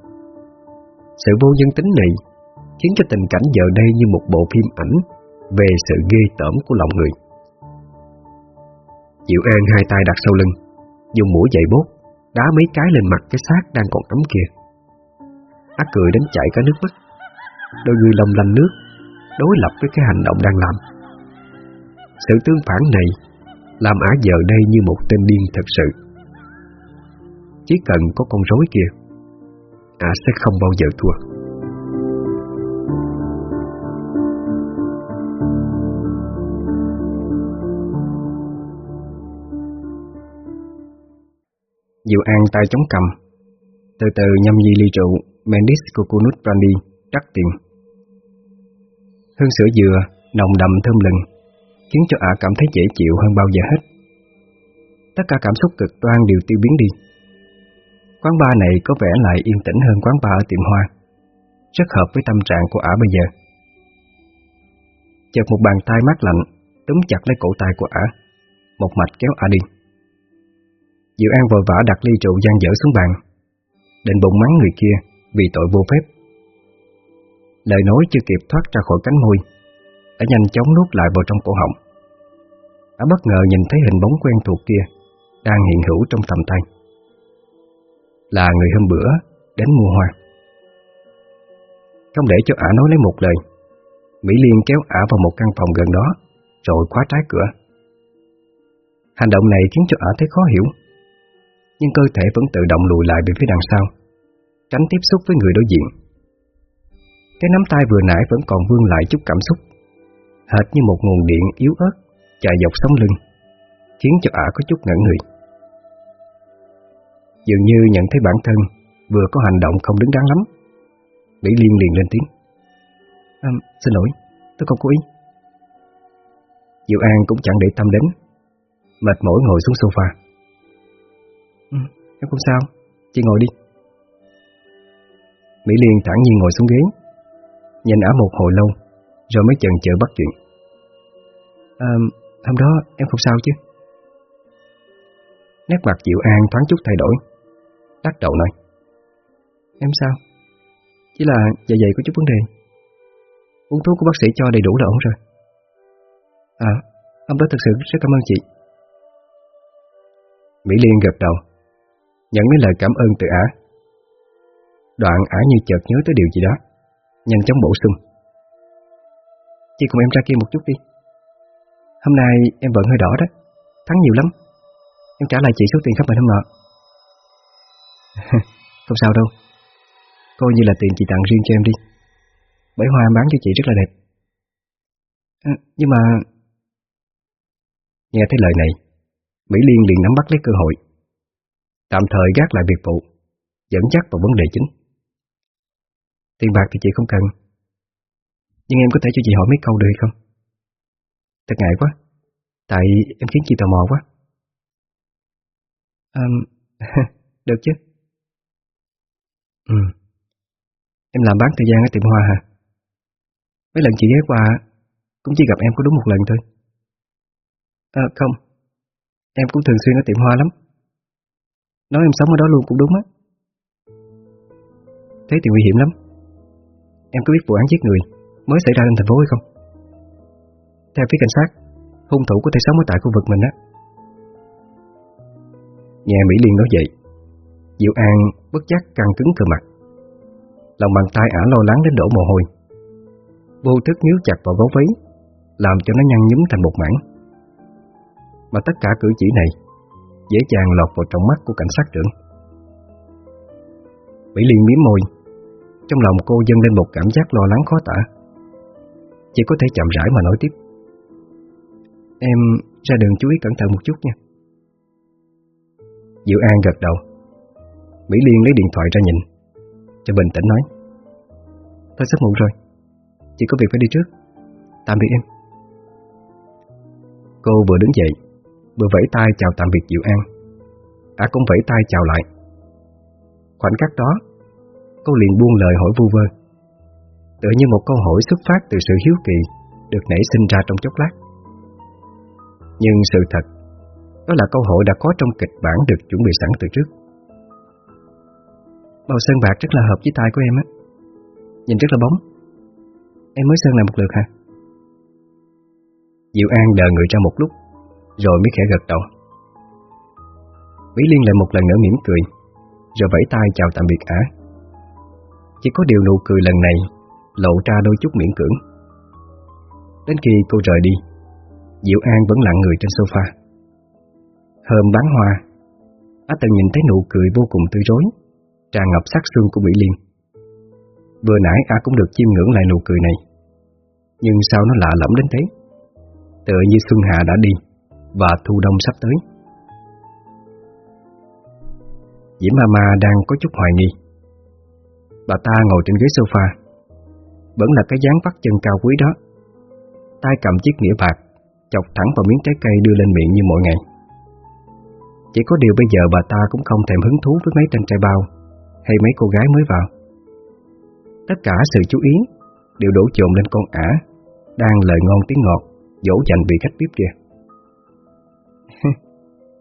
Sự vô nhân tính này khiến cho tình cảnh giờ đây như một bộ phim ảnh về sự ghê tởm của lòng người. Diệu An hai tay đặt sau lưng, dùng mũi dậy bốt, đá mấy cái lên mặt cái xác đang còn ấm kia. Ác cười đến chảy cả nước mắt. Đôi người lòng lanh nước, Đối lập với cái hành động đang làm. Sự tương phản này Làm ả giờ đây như một tên điên thật sự. Chỉ cần có con rối kia Ả sẽ không bao giờ thua. Diệu An tay chống cầm, Từ từ nhâm nhi ly rượu. Mendis Coconut Brandy đắt tiền. Hương sữa dừa, nồng đậm thơm lừng, khiến cho ả cảm thấy dễ chịu hơn bao giờ hết. Tất cả cảm xúc cực đoan đều tiêu biến đi. Quán bar này có vẻ lại yên tĩnh hơn quán bar ở tiệm hoa, rất hợp với tâm trạng của ả bây giờ. Chợt một bàn tay mát lạnh túm chặt lấy cổ tay của ả, một mạch kéo ả đi. Diệu An vội vã đặt ly rượu gian dở xuống bàn, định bụng mắng người kia vì tội vô phép. Lời nói chưa kịp thoát ra khỏi cánh môi, đã nhanh chóng nuốt lại vào trong cổ họng. Đã bất ngờ nhìn thấy hình bóng quen thuộc kia đang hiện hữu trong tầm tay. Là người hôm bữa đến mua hoa. Không để cho ả nói lấy một lời, Mỹ Liên kéo ả vào một căn phòng gần đó, rồi khóa trái cửa. Hành động này khiến cho ả thấy khó hiểu, nhưng cơ thể vẫn tự động lùi lại về phía đằng sau tránh tiếp xúc với người đối diện. Cái nắm tay vừa nãy vẫn còn vương lại chút cảm xúc, hệt như một nguồn điện yếu ớt chạy dọc sống lưng, khiến cho ả có chút ngẩn người. Dường như nhận thấy bản thân vừa có hành động không đứng đắn lắm, Mỹ Liên liền lên tiếng. À, xin lỗi, tôi không cố ý. Diệu An cũng chẳng để tâm đến, mệt mỏi ngồi xuống sofa. Ừ, em không sao, chị ngồi đi. Mỹ Liên thẳng nhiên ngồi xuống ghế, Nhìn ả một hồi lâu, Rồi mới chần chừ bắt chuyện. À hôm đó em không sao chứ? Nét mặt Diệu An thoáng chút thay đổi Đắc đầu nói, Em sao? Chỉ là dạ dày có chút vấn đề. Uống thuốc của bác sĩ cho đầy đủ là ổn rồi. À Hôm đó thật sự rất cảm ơn chị. Mỹ Liên gật đầu, Nhận mấy lời cảm ơn từ ả. Đoạn ả như chợt nhớ tới điều gì đó. Nhanh chóng bổ sung. Chị cùng em ra kia một chút đi. Hôm nay em vẫn hơi đỏ đó. Thắng nhiều lắm. Em trả lại chị số tiền khắp mình không nọ Không sao đâu. Coi như là tiền chị tặng riêng cho em đi. Bởi hoa em bán cho chị rất là đẹp. À, Nhưng mà Nghe thấy lời này Mỹ Liên liền nắm bắt lấy cơ hội. Tạm thời gác lại biệt vụ Dẫn dắt vào vấn đề chính. Tiền bạc thì chị không cần. Nhưng em có thể cho chị hỏi mấy câu được không? Thật ngại quá. Tại em khiến chị tò mò quá. À, Được chứ? Ừ. Em làm bán thời gian ở tiệm hoa hả? Mấy lần chị ghé qua Cũng chỉ gặp em có đúng một lần thôi. À không. Em cũng thường xuyên ở tiệm hoa lắm. Nói em sống ở đó luôn cũng đúng á. Thế thì nguy hiểm lắm. Em có biết vụ án giết người Mới xảy ra lên thành phố hay không? Theo phía cảnh sát, Hung thủ có thể sống ở tại khu vực mình á. Nhà Mỹ Liên nói vậy. Diệu An bất giác căng cứng cơ mặt. Lòng bàn tay ả lo lắng đến đổ mồ hôi. Vô thức nhíu chặt vào gấu váy, Làm cho nó nhăn nhúm thành một mảng. Mà tất cả cử chỉ này Dễ dàng lọt vào trong mắt của cảnh sát trưởng. Mỹ Liên miếm môi. Trong lòng cô dâng lên một cảm giác lo lắng khó tả. Chỉ có thể chậm rãi mà nói tiếp. Em ra đường chú ý cẩn thận một chút nha. Diệu An gật đầu. Mỹ Liên lấy điện thoại ra nhìn. Cho bình tĩnh nói. Thôi sắp muộn rồi. Chị có việc phải đi trước. Tạm biệt em. Cô vừa đứng dậy, Vừa vẫy tay chào tạm biệt Diệu An. À cũng vẫy tay chào lại. Khoảnh khắc đó Cô liền buông lời hỏi vu vơ. Tựa như một câu hỏi xuất phát từ sự hiếu kỳ Được nảy sinh ra trong chốc lát. Nhưng sự thật, Đó là câu hỏi đã có trong kịch bản được chuẩn bị sẵn từ trước. Màu sơn bạc rất là hợp với tai của em á. Nhìn rất là bóng. Em mới sơn lại một lượt hả? Diệu An đợi người ra một lúc, Rồi mới khẽ gật đầu. Mỹ Liên lại một lần nữa mỉm cười, Rồi vẫy tay chào tạm biệt ả chỉ có điều nụ cười lần này Lộ ra đôi chút miễn cưỡng. Đến khi cô rời đi, Diệu An vẫn lặng người trên sofa. Hôm bán hoa, Á từng nhìn thấy nụ cười vô cùng tươi rối Tràn ngập sắc xương của Mỹ Liên. Vừa nãy A cũng được chiêm ngưỡng lại nụ cười này, Nhưng sao nó lạ lẫm đến thế? Tựa như Xuân Hạ đã đi Và Thu Đông sắp tới. Diễm Mama đang có chút hoài nghi. Bà ta ngồi trên ghế sofa Vẫn là cái dáng vắt chân cao quý đó tay cầm chiếc nghĩa bạc Chọc thẳng vào miếng trái cây đưa lên miệng như mọi ngày Chỉ có điều bây giờ bà ta cũng không thèm hứng thú với mấy tên trai bao Hay mấy cô gái mới vào Tất cả sự chú ý đều đổ trộn lên con ả đang lời ngon tiếng ngọt, dỗ dành vị khách tiếp kia.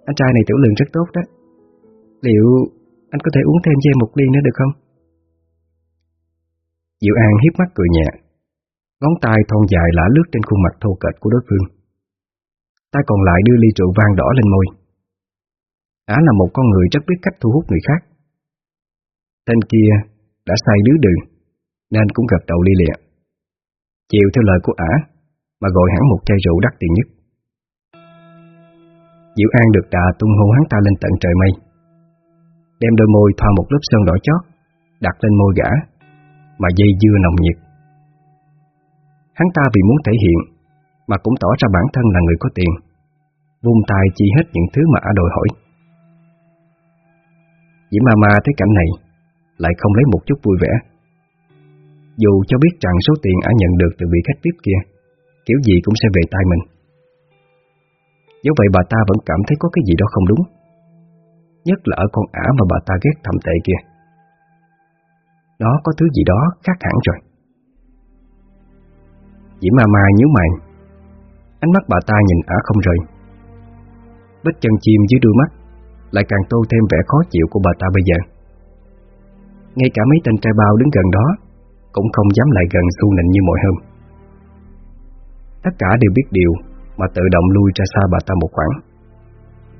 anh trai này tiểu lượng rất tốt đó. Liệu anh có thể uống thêm cho em một ly nữa được không? Diệu An hiếp mắt cười nhẹ, ngón tay thon dài lả lướt trên khuôn mặt thô kệch của đối phương. Tay còn lại đưa ly rượu vang đỏ lên môi. Á là một con người rất biết cách thu hút người khác. Tên kia đã say đứa đường, nên cũng gật đầu li lịa. Chịu theo lời của ả mà gọi hẳn một chai rượu đắt tiền nhất. Diệu An được đà tung hô hắn ta lên tận trời mây. Đem đôi môi thoa một lớp sơn đỏ chót, đặt lên môi gã, mà dây dưa nồng nhiệt. Hắn ta vì muốn thể hiện, mà cũng tỏ ra bản thân là người có tiền, vung tay chi hết những thứ mà ả đòi hỏi. Diễm Ma Ma thấy cảnh này, lại không lấy một chút vui vẻ. Dù cho biết rằng số tiền ả nhận được từ vị khách tiếp kia Kiểu gì cũng sẽ về tay mình Dẫu vậy bà ta vẫn cảm thấy có cái gì đó không đúng Nhất là ở con ả mà bà ta ghét thầm tệ kia nó có thứ gì đó khác hẳn rồi Diễm ma ma nhíu mày Ánh mắt bà ta nhìn ả không rời Bích chân chim dưới đuôi mắt Lại càng tô thêm vẻ khó chịu của bà ta bây giờ Ngay cả mấy tên trai bao đứng gần đó cũng không dám lại gần xu nịnh như mọi hôm. Tất cả đều biết điều mà tự động lui ra xa bà ta một khoảng.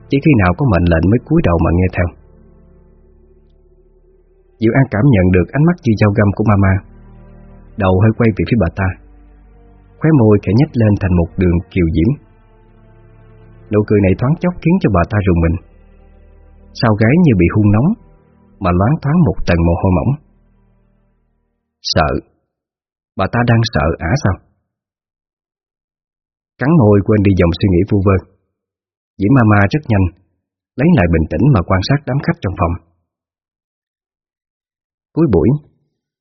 Chỉ khi nào có mệnh lệnh mới cúi đầu mà nghe theo. Diệu An cảm nhận được ánh mắt như dao găm của mama. Đầu hơi quay về phía bà ta. Khóe môi khẽ nhếch lên thành một đường kiều diễm. Nụ cười này thoáng chốc khiến cho bà ta rùng mình. Sao gái như bị hung nóng, mà loáng thoáng một tầng mồ hôi mỏng. Sợ Bà ta đang sợ ả sao Cắn môi quên đi dòng suy nghĩ vu vơ Diễm Mama rất nhanh Lấy lại bình tĩnh mà quan sát đám khách trong phòng Cuối buổi,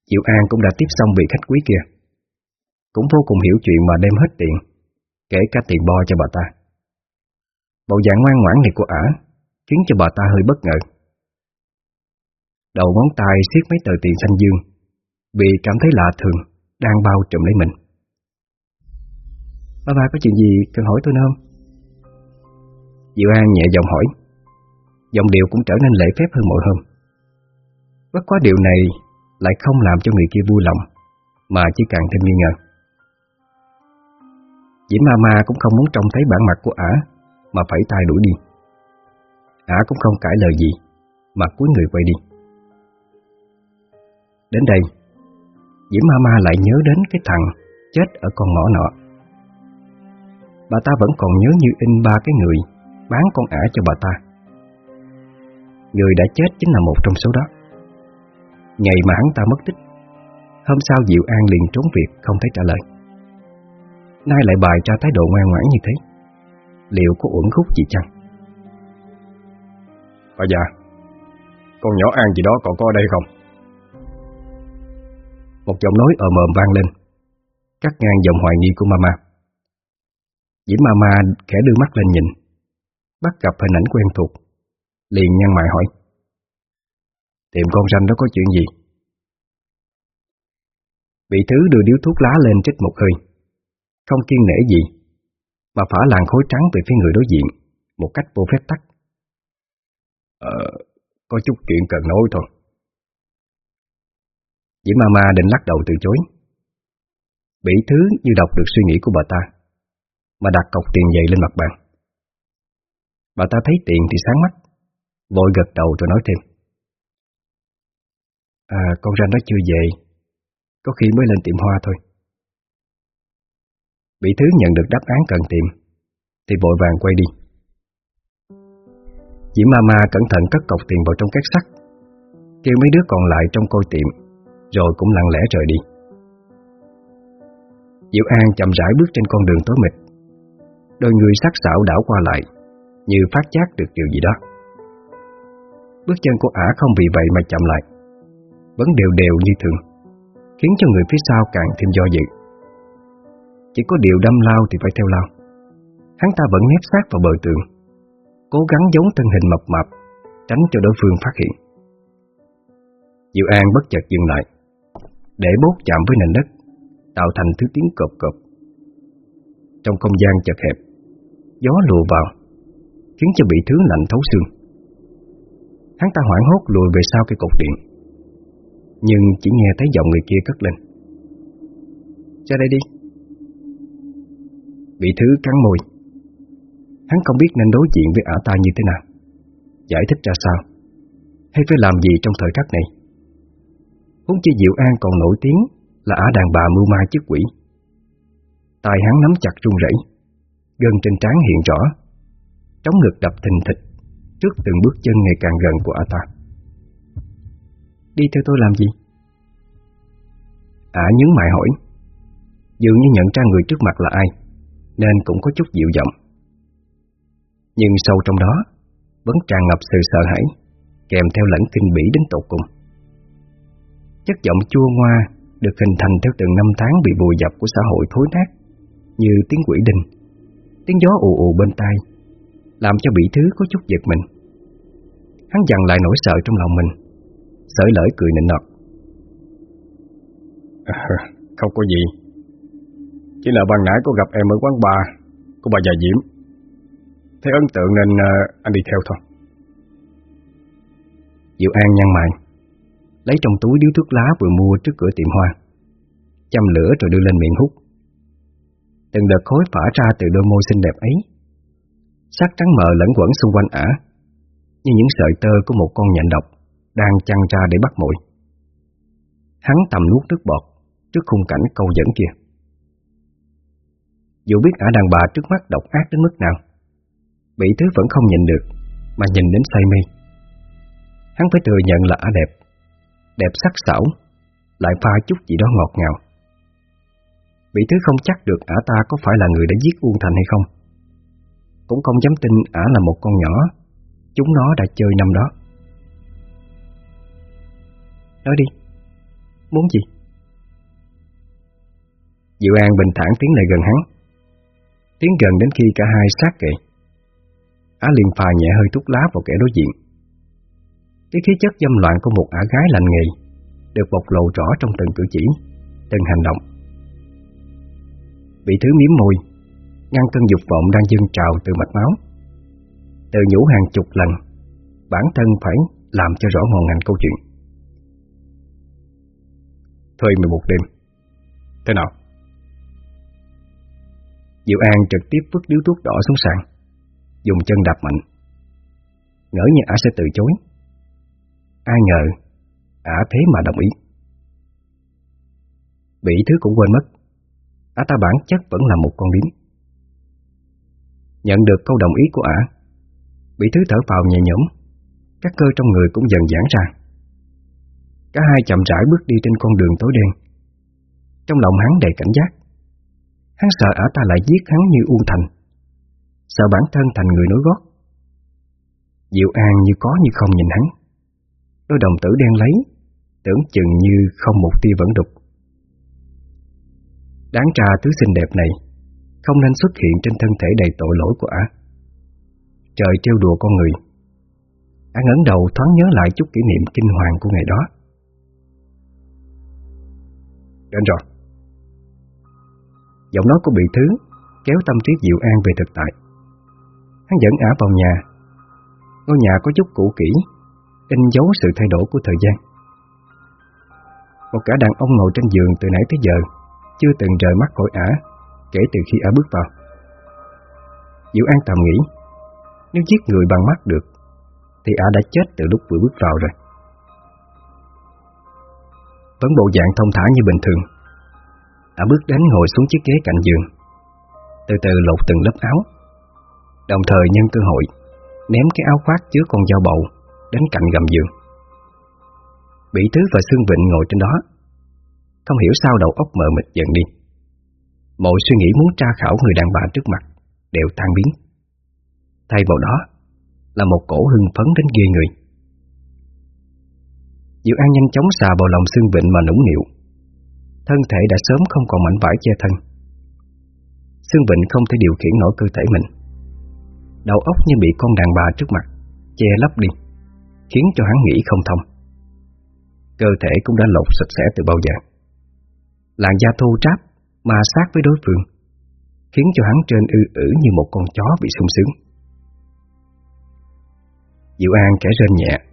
Diệu An cũng đã tiếp xong vị khách quý kia. Cũng vô cùng hiểu chuyện mà đem hết tiền, Kể cả tiền bo cho bà ta. Bộ dạng ngoan ngoãn này của ả Khiến cho bà ta hơi bất ngờ. Đầu ngón tay siết mấy tờ tiền xanh dương, Vì cảm thấy lạ thường, Đang bao trùm lấy mình. Ba ba có chuyện gì cần hỏi tôi nữa không? Diệu An nhẹ giọng hỏi. Giọng điệu cũng trở nên lễ phép hơn mọi hôm. Bất quá điều này Lại không làm cho người kia vui lòng, Mà chỉ càng thêm nghi ngờ. Diễm Ma Ma cũng không muốn trông thấy bản mặt của ả, Mà phải tay đuổi đi. Ả cũng không cãi lời gì, Mà cúi người quay đi. Đến đây Diễm Ma Ma lại nhớ đến cái thằng Chết ở con ngõ nọ. Bà ta vẫn còn nhớ như in ba cái người Bán con ả cho bà ta. Người đã chết chính là một trong số đó. Ngày mà hắn ta mất tích. Hôm sau Diệu An liền trốn việc Không thấy trả lời. Nay lại bài ra thái độ ngoan ngoãn như thế. Liệu có uẩn khúc gì chăng? Bà già Con nhỏ An gì đó còn có ở đây không? Một giọng nói ở mờm vang lên Cắt ngang giọng hoài nghi của Mama. Diễm Mama khẽ đưa mắt lên nhìn Bắt gặp hình ảnh quen thuộc Liền nhăn mày hỏi Tìm con ranh đó có chuyện gì? Bị thứ đưa điếu thuốc lá lên trích một hơi. Không kiên nể gì Mà phả làn khối trắng về phía người đối diện Một cách vô phép tắc. Ờ, có chút chuyện cần nói thôi. Diễm Mama định lắc đầu từ chối. Bỉ thứ như đọc được suy nghĩ của bà ta Mà đặt cọc tiền dậy lên mặt bàn. Bà ta thấy tiền thì sáng mắt Vội gật đầu rồi nói thêm. À con ra nó chưa về. Có khi mới lên tiệm hoa thôi. Bị thứ nhận được đáp án cần tìm, Thì vội vàng quay đi. Chỉ Mama cẩn thận cất cọc tiền vào trong két sắt, Kêu mấy đứa còn lại trong coi tiệm, Rồi cũng lặng lẽ rời đi. Diệu An chậm rãi bước trên con đường tối mịt. Đôi người sắc sảo đảo qua lại, Như phát giác được điều gì đó. Bước chân của ả không vì vậy mà chậm lại. Vẫn đều đều như thường, Khiến cho người phía sau càng thêm do dự. Chỉ có điều đâm lao thì phải theo lao. Hắn ta vẫn nép sát vào bờ tường, Cố gắng giống thân hình mập mạp, Tránh cho đối phương phát hiện. Diệu An bất chợt dừng lại, Để bốt chạm với nền đất, Tạo thành thứ tiếng cộp cộp. Trong không gian chật hẹp, Gió lùa vào, Khiến cho bị thứ lạnh thấu xương. Hắn ta hoảng hốt lùi về sau cái cột điện. Nhưng chỉ nghe thấy giọng người kia cất lên. Ra đây đi. Bị thứ cắn môi. Hắn không biết nên đối diện với ả ta như thế nào. Giải thích ra sao? Hay phải làm gì trong thời khắc này? Huống chi Diệu An còn nổi tiếng Là ả đàn bà mưu ma chức quỷ. Tài hắn nắm chặt run rẩy, Gân trên trán hiện rõ. Trống ngực đập thình thịch, Trước từng bước chân ngày càng gần của ả ta. Đi theo tôi làm gì? Ả nhấn mày hỏi. Dường như nhận ra người trước mặt là ai, Nên cũng có chút dịu giọng. Nhưng sâu trong đó, Vẫn tràn ngập sự sợ hãi, Kèm theo lẫn kinh bỉ đến tột cùng. Chất giọng chua ngoa Được hình thành theo từng năm tháng Bị bùi dập của xã hội thối nát, Như tiếng quỷ đinh Tiếng gió ù ù bên tai, Làm cho bị thứ có chút giật mình. Hắn dằn lại nỗi sợ trong lòng mình. Sởi lởi cười nịnh nọt. À, Không có gì. Chỉ là ban nãy có gặp em ở quán bar Của bà già Diễm. Thấy ấn tượng nên uh, anh đi theo thôi. Diệu An nhăn mày Lấy trong túi điếu thuốc lá vừa mua trước cửa tiệm hoa Châm lửa rồi đưa lên miệng hút. Từng đợt khối phả ra từ đôi môi xinh đẹp ấy Sắc trắng mờ lẫn quẩn xung quanh ả Như những sợi tơ của một con nhện độc đang chăn ra để bắt mồi Hắn tầm nuốt nước bọt Trước khung cảnh câu dẫn kia. Dù biết ả đàn bà trước mắt độc ác đến mức nào Bị thứ vẫn không nhìn được Mà nhìn đến say mê. Hắn phải thừa nhận là ả đẹp Đẹp sắc sảo, Lại pha chút gì đó ngọt ngào. Bị thứ không chắc được ả ta có phải là người đã giết Uông Thành hay không. Cũng không dám tin ả là một con nhỏ, Chúng nó đã chơi năm đó. Nói đi. Muốn gì? Diệu An bình thản tiến lại gần hắn. Tiến gần đến khi cả hai sát kề Á liền phà nhẹ hơi thuốc lá vào kẻ đối diện. Cái khí chất dâm loạn của một ả gái lành nghề Được bộc lộ rõ trong từng cử chỉ, Từng hành động. Vị thứ miếm môi, Ngăn cơn dục vọng đang dâng trào từ mạch máu. Từ nhủ hàng chục lần, Bản thân phải làm cho rõ ngọn ngành câu chuyện. Thuê 11 đêm. Thế nào? Diệu An trực tiếp vứt điếu thuốc đỏ xuống sàn, Dùng chân đạp mạnh. Ngỡ như ả sẽ từ chối. Ai ngờ, ả thế mà đồng ý. Bị thứ cũng quên mất, Ả ta bản chất vẫn là một con điếm Nhận được câu đồng ý của ả, Bị thứ thở vào nhẹ nhõm, Các cơ trong người cũng dần giãn ra. Cả hai chậm rãi bước đi trên con đường tối đen. Trong lòng hắn đầy cảnh giác. Hắn sợ ả ta lại giết hắn như U Thành. Sợ bản thân thành người nối gót. Diệu An như có như không nhìn hắn. Đôi đồng tử đen lấy, Tưởng chừng như không một tia vẫn đục. Đáng trà thứ xinh đẹp này Không nên xuất hiện trên thân thể đầy tội lỗi của ả. Trời trêu đùa con người. Ả ngấn đầu thoáng nhớ lại chút kỷ niệm kinh hoàng của ngày đó. Đến rồi. Giọng nói của bị thứ Kéo tâm trí Diệu An về thực tại. Hắn dẫn ả vào nhà. Ngôi nhà có chút cũ kỹ, In dấu sự thay đổi của thời gian. Một cả đàn ông ngồi trên giường từ nãy tới giờ, Chưa từng rời mắt khỏi ả Kể từ khi ả bước vào. Diệu An tầm nghĩ, Nếu giết người bằng mắt được, Thì ả đã chết từ lúc vừa bước vào rồi. Vẫn bộ dạng thông thả như bình thường. Ả bước đến ngồi xuống chiếc ghế cạnh giường. Từ từ lột từng lớp áo. Đồng thời nhân cơ hội, Ném cái áo khoác chứa con dao bầu Đến cạnh gầm giường. Bỉ Tứ và Sương Vịnh ngồi trên đó. Không hiểu sao đầu óc mờ mịt dần đi. Mọi suy nghĩ muốn tra khảo người đàn bà trước mặt Đều tan biến. Thay vào đó Là một cổ hưng phấn đến ghê người. Diệu An nhanh chóng xà vào lòng xương Vịnh mà nũng nịu. Thân thể đã sớm không còn mảnh vải che thân. Xương Vịnh không thể điều khiển nổi cơ thể mình. Đầu óc như bị con đàn bà trước mặt, Che lấp đi, Khiến cho hắn nghĩ không thông. Cơ thể cũng đã lột sạch sẽ từ bao giờ. Làn da thô tráp Mà sát với đối phương, Khiến cho hắn trên ư ử như một con chó bị sung sướng. Diệu An kẻ rên nhẹ.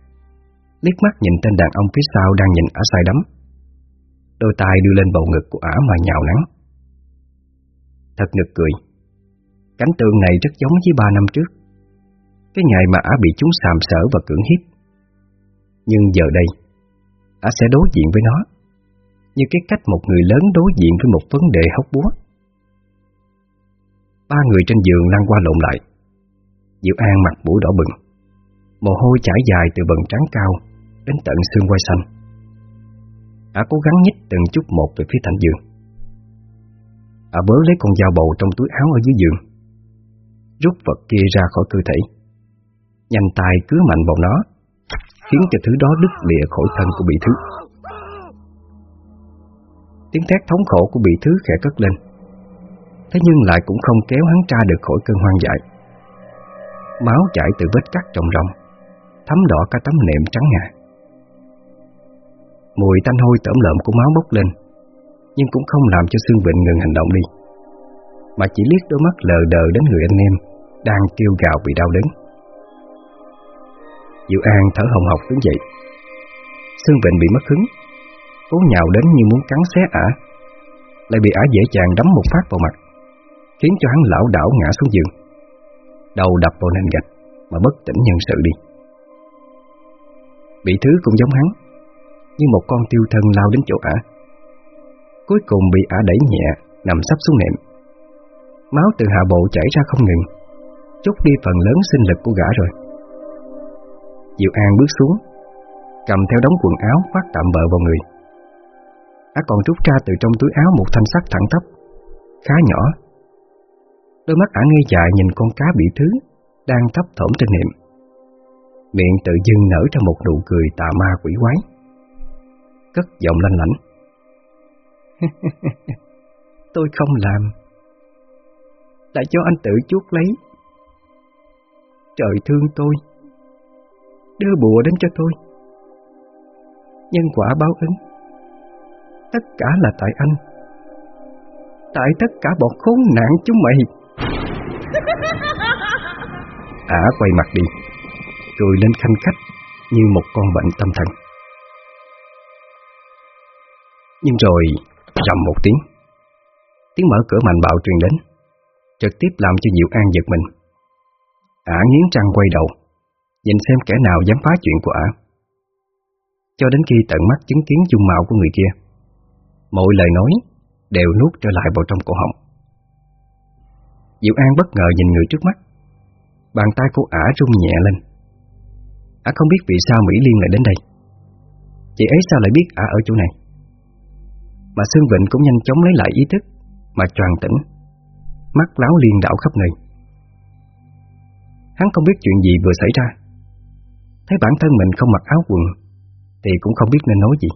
Liếc mắt nhìn tên đàn ông phía sau đang nhìn ả sai đắm Đôi tay đưa lên bầu ngực của ả mà nhào nắng. Thật nực cười. Cảnh tượng này rất giống với ba năm trước. Cái ngày mà ả bị chúng sàm sở và cưỡng hiếp. Nhưng giờ đây, Ả sẽ đối diện với nó. Như cái cách một người lớn đối diện với một vấn đề hóc búa. Ba người trên giường lăn qua lộn lại. Diệu An mặt mũi đỏ bừng. Mồ hôi chảy dài từ bần trắng cao Đến tận xương quai xanh. Ả cố gắng nhích từng chút một về phía thành giường. Ả bớ lấy con dao bầu trong túi áo ở dưới giường, Rút vật kia ra khỏi cơ thể. Nhanh tay cứa mạnh vào nó, Khiến cho thứ đó đứt lìa khỏi thân của bị thứ. Tiếng thét thống khổ của bị thứ khẽ cất lên. Thế nhưng lại cũng không kéo hắn tra được khỏi cơn hoang dại. Máu chảy từ vết cắt trong rộng Thấm đỏ cả tấm nệm trắng ngà. Mùi tanh hôi tẩm lợm của máu bốc lên, Nhưng cũng không làm cho Sương Vịnh ngừng hành động đi, Mà chỉ liếc đôi mắt lờ đờ đến người anh em Đang kêu gào vì đau đớn. Diệu An thở hồng hộc đứng dậy. Sương Vịnh bị mất hứng, Cố nhào đến như muốn cắn xé ả, Lại bị ả dễ dàng đấm một phát vào mặt, Khiến cho hắn lão đảo ngã xuống giường, Đầu đập vào nền gạch Mà bất tỉnh nhân sự đi. Bị thứ cũng giống hắn. Như một con tiêu thân lao đến chỗ ả. Cuối cùng bị ả đẩy nhẹ, Nằm sắp xuống nệm. Máu từ hạ bộ chảy ra không ngừng. Chút đi phần lớn sinh lực của gã rồi. Diệu An bước xuống, Cầm theo đống quần áo khoác tạm bợ vào người. Ả còn rút ra từ trong túi áo một thanh sắt thẳng tắp, Khá nhỏ. Đôi mắt ả ngây dại nhìn con cá bị thứ Đang thấp thổm trên niệm Miệng tự dưng nở ra một nụ cười tà ma quỷ quái. Cất giọng lanh lảnh. Tôi không làm. Đã cho anh tự chuốt lấy. Trời thương tôi. Đưa bùa đến cho tôi. Nhân quả báo ứng. Tất cả là tại anh. Tại tất cả bọn khốn nạn chúng mày. Ả quay mặt đi Cười lên khanh khách Như một con bệnh tâm thần. Nhưng rồi, Rầm một tiếng. Tiếng mở cửa mạnh bạo truyền đến, Trực tiếp làm cho Diệu An giật mình. Ả nghiến răng quay đầu, Nhìn xem kẻ nào dám phá chuyện của ả. Cho đến khi tận mắt chứng kiến dung mạo của người kia, Mọi lời nói Đều nuốt trở lại vào trong cổ họng. Diệu An bất ngờ nhìn người trước mắt. Bàn tay của ả rung nhẹ lên. Ả không biết vì sao Mỹ Liên lại đến đây. Chị ấy sao lại biết ả ở chỗ này? Mà Sương Vịnh cũng nhanh chóng lấy lại ý thức, Mà tròn tỉnh. Mắt láo liên đảo khắp nơi. Hắn không biết chuyện gì vừa xảy ra. Thấy bản thân mình không mặc áo quần, Thì cũng không biết nên nói gì.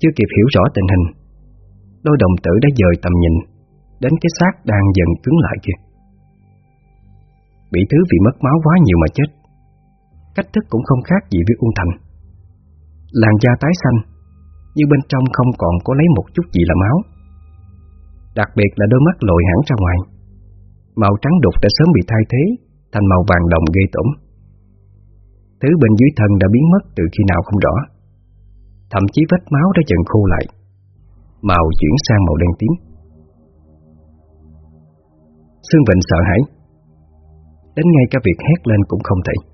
Chưa kịp hiểu rõ tình hình, Đôi đồng tử đã dời tầm nhìn Đến cái xác đang dần cứng lại kia. Bị thứ vì mất máu quá nhiều mà chết. Cách thức cũng không khác gì với Uông Thành. Làn da tái xanh như bên trong không còn có lấy một chút gì là máu. Đặc biệt là đôi mắt lồi hẳn ra ngoài. Màu trắng đục đã sớm bị thay thế Thành màu vàng đồng gây tổn Thứ bên dưới thân đã biến mất từ khi nào không rõ. Thậm chí vết máu đã dần khô lại. Màu chuyển sang màu đen tím. Sương Vịnh sợ hãi. Đến ngay cả việc hét lên cũng không thể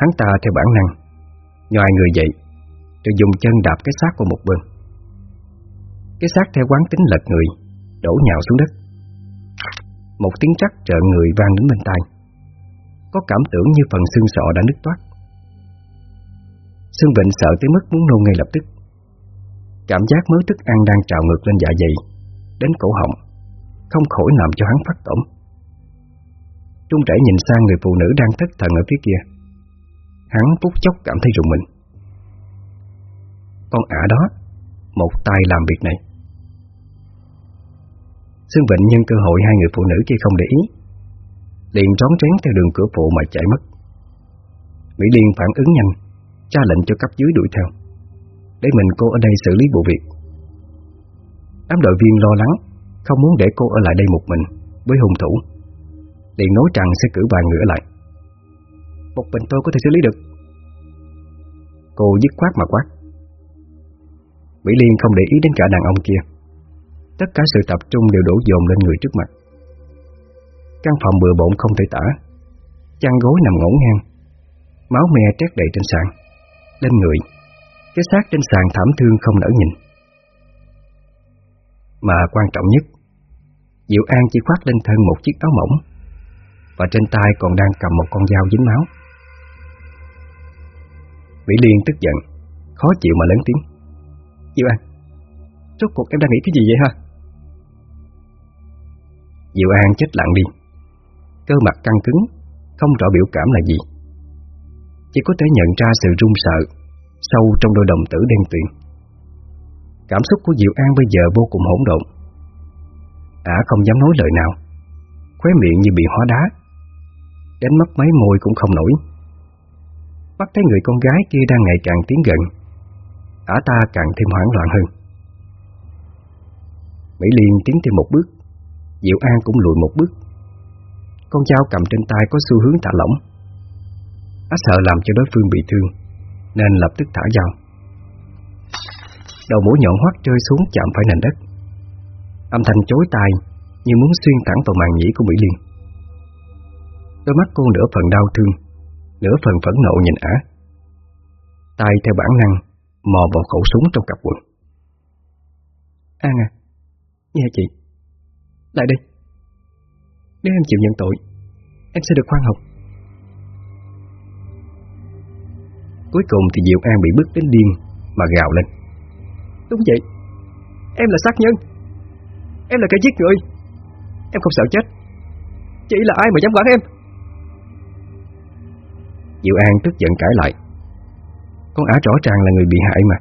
Hắn ta theo bản năng. Nhòi người dậy, Rồi dùng chân đạp cái xác của một bên. Cái xác theo quán tính lật người, Đổ nhào xuống đất. Một tiếng chắc trợ người vang đến bên tai. Có cảm tưởng như phần xương sọ đã nứt toát. Xương bệnh sợ tới mức muốn nôn ngay lập tức. Cảm giác mới thức ăn đang trào ngược lên dạ dày, Đến cổ họng, Không khỏi làm cho hắn phát tổn. Trung trẻ nhìn sang người phụ nữ đang thất thần ở phía kia. Hắn phút chốc cảm thấy rùng mình. Con ả đó, Một tay làm việc này. Sương Vịnh nhân cơ hội hai người phụ nữ kia không để ý. Liền trón trén theo đường cửa phụ mà chạy mất. Mỹ Liên phản ứng nhanh, tra lệnh cho cấp dưới đuổi theo. Để mình cô ở đây xử lý vụ việc. Đám đội viên lo lắng, Không muốn để cô ở lại đây một mình, Với hung thủ. Liền nói rằng sẽ cử vài người ở lại. Một mình tôi có thể xử lý được. Cô dứt khoát mà quát. Mỹ Liên không để ý đến cả đàn ông kia. Tất cả sự tập trung đều đổ dồn lên người trước mặt. Căn phòng bừa bộn không thể tả. Chăn gối nằm ngổn ngang. Máu me trét đầy trên sàn. Lên người. Cái xác trên sàn thảm thương không nỡ nhìn. Mà quan trọng nhất, Diệu An chỉ khoác lên thân một chiếc áo mỏng và trên tay còn đang cầm một con dao dính máu. Mỹ Liên tức giận, khó chịu mà lớn tiếng. Diệu An, rốt cuộc em đang nghĩ cái gì vậy ha? Diệu An chết lặng đi, cơ mặt căng cứng, không rõ biểu cảm là gì. Chỉ có thể nhận ra sự run sợ sâu trong đôi đồng tử đen tuyền. Cảm xúc của Diệu An bây giờ vô cùng hỗn độn. Ả không dám nói lời nào, khóe miệng như bị hóa đá Đến mất mấy môi cũng không nổi Bắt thấy người con gái kia đang ngày càng tiến gần. Ả ta càng thêm hoảng loạn hơn. Mỹ Liên tiến thêm một bước, Diệu An cũng lùi một bước. Con dao cầm trên tay có xu hướng thả lỏng. Ả sợ làm cho đối phương bị thương, Nên lập tức thả dao. Đầu mũi nhọn hoắt rơi xuống chạm phải nền đất. Âm thanh chối tai Như muốn xuyên thẳng vào màn nhĩ của Mỹ Liên. Đôi mắt cô nửa phần đau thương Nửa phần phẫn nộ nhìn ả. Tay theo bản năng Mò vào khẩu súng trong cặp quần. An à Nghe chị. Lại đây Nếu em chịu nhận tội Em sẽ được khoan hồng. Cuối cùng thì Diệu An bị bức đến điên Mà gào lên. Đúng vậy. Em là sát nhân. Em là kẻ giết người. Em không sợ chết. Chỉ là ai mà dám quản em Diệu An tức giận cãi lại. Con ả rõ ràng là người bị hại mà.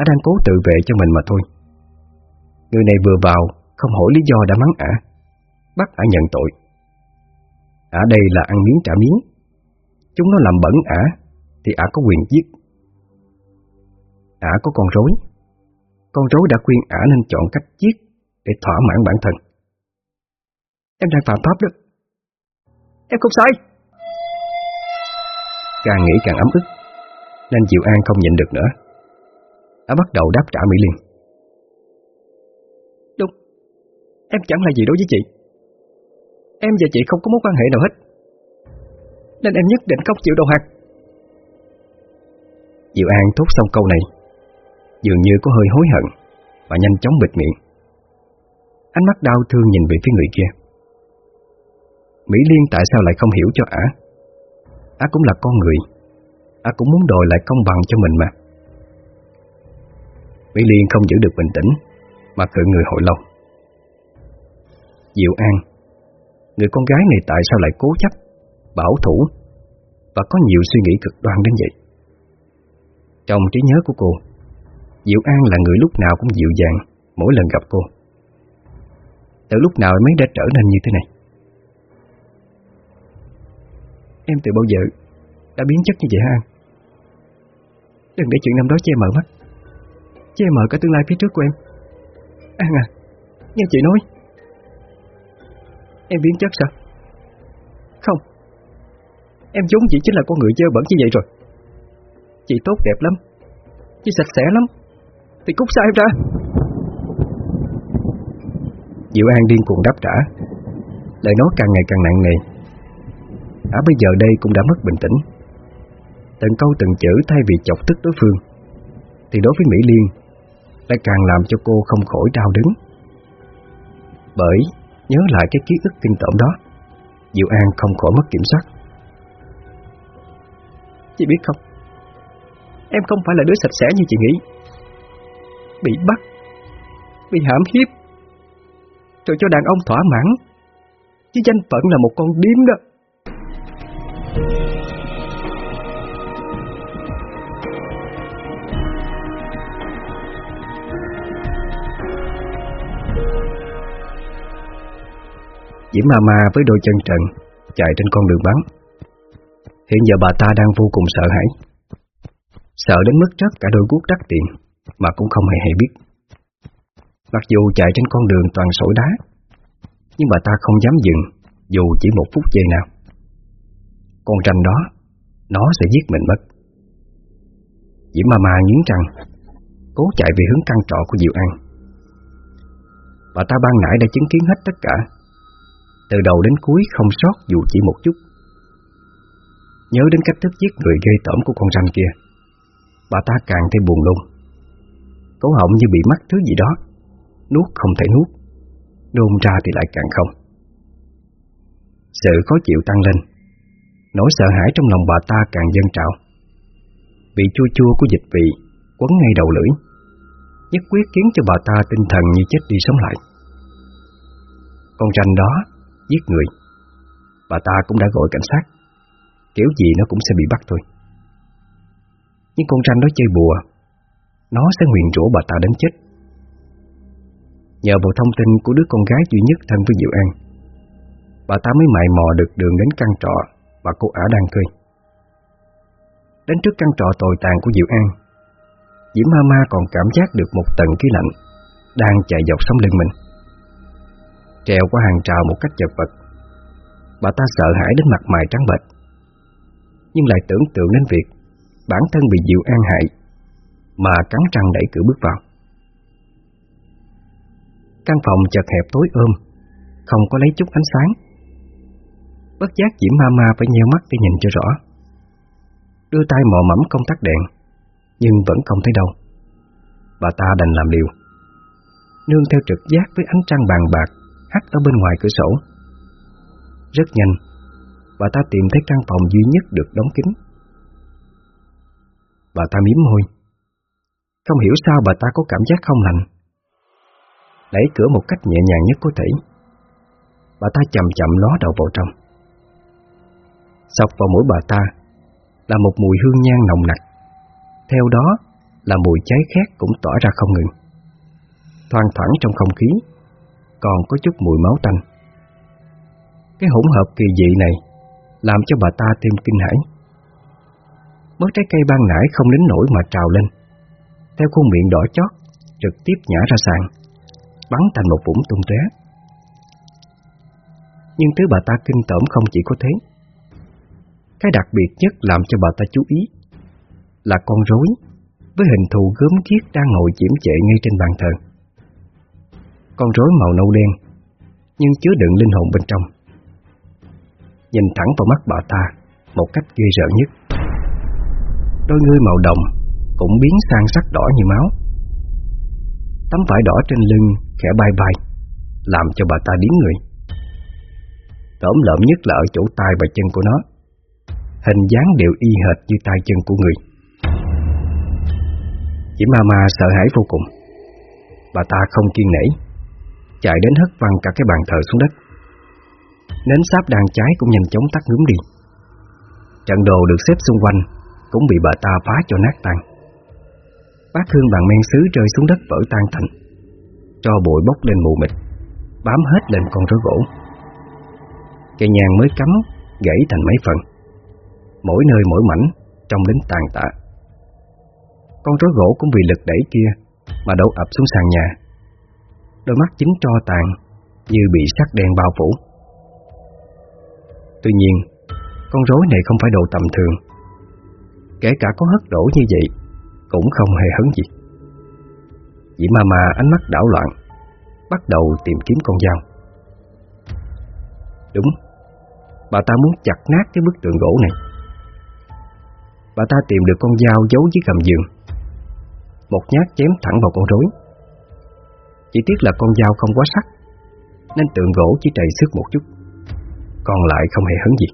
Ả đang cố tự vệ cho mình mà thôi. Người này vừa vào, Không hỏi lý do đã mắng ả. Bắt ả nhận tội. Ả đây là ăn miếng trả miếng. Chúng nó làm bẩn ả, Thì ả có quyền giết. Ả có con rối. Con rối đã khuyên Ả nên chọn cách giết Để thỏa mãn bản thân. Em đang phạm pháp đó. Em không sai. Càng nghĩ càng ấm ức. Nên Diệu An không nhịn được nữa. Ả bắt đầu đáp trả Mỹ Liên. Đúng. Em chẳng là gì đối với chị. Em và chị không có mối quan hệ nào hết. Nên em nhất định không chịu đầu hàng Diệu An thốt xong câu này Dường như có hơi hối hận Và nhanh chóng bịt miệng. Ánh mắt đau thương nhìn về phía người kia. Mỹ Liên tại sao lại không hiểu cho ả Á cũng là con người. Á cũng muốn đòi lại công bằng cho mình mà. Mỹ Liên không giữ được bình tĩnh, Mà cự người hội lâu Diệu An, Người con gái này tại sao lại cố chấp, Bảo thủ, Và có nhiều suy nghĩ cực đoan đến vậy? Trong trí nhớ của cô, Diệu An là người lúc nào cũng dịu dàng Mỗi lần gặp cô. Từ lúc nào mới đã trở nên như thế này? Em từ bao giờ Đã biến chất như vậy ha Đừng để chuyện năm đó che mờ mắt Che mờ cả tương lai phía trước của em. An à Nghe chị nói. Em biến chất sao? Không. Em vốn chỉ chính là con người dơ bẩn như vậy rồi. Chị tốt đẹp lắm. Chị sạch sẽ lắm. Thì cút xa em ra. Diệu An điên cuồng đáp trả. Lời nói càng ngày càng nặng nề. Ả bây giờ đây cũng đã mất bình tĩnh. Từng câu từng chữ thay vì chọc tức đối phương, Thì đối với Mỹ Liên Lại càng làm cho cô không khỏi đau đớn. Bởi nhớ lại cái ký ức kinh tởm đó, Diệu An không khỏi mất kiểm soát. Chị biết không? Em không phải là đứa sạch sẽ như chị nghĩ. Bị bắt, Bị hãm hiếp, Rồi cho đàn ông thỏa mãn. Chứ danh phận là một con điếm đó. Diễm Mama với đôi chân trần, Chạy trên con đường bắn Hiện giờ bà ta đang vô cùng sợ hãi. Sợ đến mức rất cả đôi guốc đắt tiền, Mà cũng không hề hay biết. Mặc dù chạy trên con đường toàn sỏi đá, Nhưng bà ta không dám dừng, Dù chỉ một phút giây nào. Con tranh đó, Nó sẽ giết mình mất. Diễm Mama nghiến răng, Cố chạy về hướng căn trọ của Diệu An. Bà ta ban nãy đã chứng kiến hết tất cả từ đầu đến cuối không sót dù chỉ một chút. Nhớ đến cách thức giết người gây tởm của con ranh kia, Bà ta càng thêm buồn lung Cổ họng như bị mắc thứ gì đó, Nuốt không thể nuốt, Nôn ra thì lại càng không. Sự khó chịu tăng lên, Nỗi sợ hãi trong lòng bà ta càng dâng trào. Vị chua chua của dịch vị Quấn ngay đầu lưỡi, Nhất quyết khiến cho bà ta tinh thần như chết đi sống lại. Con ranh đó giết người. Bà ta cũng đã gọi cảnh sát. Kiểu gì nó cũng sẽ bị bắt thôi. Nhưng con ranh đó chơi bùa, Nó sẽ nguyện rủa bà ta đến chết. Nhờ vào thông tin của đứa con gái duy nhất thân với Diệu An, Bà ta mới mại mò được đường đến căn trọ Và cô ả đang thuê. Đến trước căn trọ tồi tàn của Diệu An, Diễm Ma Ma còn cảm giác được một tầng khí lạnh Đang chạy dọc sống lưng mình. Trèo qua hàng trào một cách chật vật. Bà ta sợ hãi đến mặt mày trắng bệch. Nhưng lại tưởng tượng đến việc Bản thân bị Diệu An hại, Mà cắn răng đẩy cửa bước vào. Căn phòng chật hẹp tối ôm, Không có lấy chút ánh sáng. Bất giác Diễm Ma Ma phải nheo mắt để nhìn cho rõ. Đưa tay mò mẫm công tắc đèn, Nhưng vẫn không thấy đâu. Bà ta đành làm liều. Nương theo trực giác với ánh trăng bàn bạc hắt ở bên ngoài cửa sổ. Rất nhanh, bà ta tìm thấy căn phòng duy nhất được đóng kín. Bà ta miếm môi. Không hiểu sao bà ta có cảm giác không lành. Đẩy cửa một cách nhẹ nhàng nhất có thể. Bà ta chậm chậm ló đầu vào trong. Sọc vào mũi bà ta là một mùi hương nhang nồng nặc. Theo đó là mùi cháy khét cũng tỏa ra không ngừng. Thoang thoảng trong không khí còn có chút mùi máu tanh. Cái hỗn hợp kỳ dị này làm cho bà ta thêm kinh hãi. Mớ trái cây ban nãy không đến nổi mà trào lên, Theo khuôn miệng đỏ chót Trực tiếp nhả ra sàn Bắn thành một vũng tung tóe. Nhưng thứ bà ta kinh tởm không chỉ có thế Cái đặc biệt nhất làm cho bà ta chú ý Là con rối Với hình thù gớm ghiếc đang ngồi chiếm trệ ngay trên bàn thờ con rối màu nâu đen, Nhưng chứa đựng linh hồn bên trong. Nhìn thẳng vào mắt bà ta Một cách ghê rợn nhất. Đôi ngươi màu đồng Cũng biến sang sắc đỏ như máu. Tấm vải đỏ trên lưng khẽ bay bay, Làm cho bà ta điếng người. Tổm lợm nhất là ở chỗ tay và chân của nó. Hình dáng đều y hệt như tay chân của người. Chỉ Mama sợ hãi vô cùng. Bà ta không kiên nể. Chạy đến hất văng cả cái bàn thờ xuống đất. Nến sáp đang cháy cũng nhanh chóng tắt ngúm đi. Trận đồ được xếp xung quanh Cũng bị bà ta phá cho nát tan. Bát hương bằng men sứ rơi xuống đất vỡ tan thành. Cho bụi bốc lên mù mịt, Bám hết lên con rối gỗ. Cây nhang mới cắm, Gãy thành mấy phần. Mỗi nơi mỗi mảnh, Trong đến tàn tạ. Con rối gỗ cũng vì lực đẩy kia Mà đổ ập xuống sàn nhà. Đôi mắt chính tro tàn, Như bị sắc đen bao phủ. Tuy nhiên, Con rối này không phải đồ tầm thường. Kể cả có hất đổ như vậy, Cũng không hề hấn gì. Dĩ ma ma ánh mắt đảo loạn, Bắt đầu tìm kiếm con dao. Đúng, Bà ta muốn chặt nát cái bức tượng gỗ này. Bà ta tìm được con dao giấu dưới gầm giường. Một nhát chém thẳng vào con rối. Chỉ tiếc là con dao không quá sắc, Nên tượng gỗ chỉ trầy sức một chút, còn lại không hề hấn gì.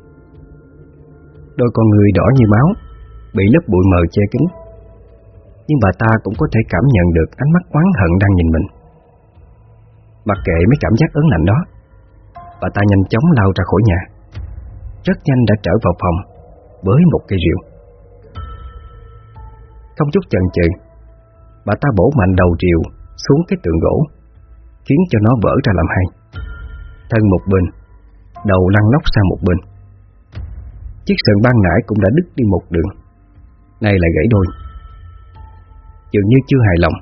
Đôi con người đỏ như máu, Bị lớp bụi mờ che kín, Nhưng bà ta cũng có thể cảm nhận được Ánh mắt oán hận đang nhìn mình. Mặc kệ mấy cảm giác ớn lạnh đó, Bà ta nhanh chóng lao ra khỏi nhà, Rất nhanh đã trở vào phòng Với một cây rượu Không chút chần chừ, Bà ta bổ mạnh đầu rượu xuống cái tượng gỗ, Khiến cho nó vỡ ra làm hai. Thân một bên, Đầu lăn lóc sang một bên. Chiếc sườn ban nãy cũng đã đứt đi một đường, Nay lại gãy đôi. Dường như chưa hài lòng,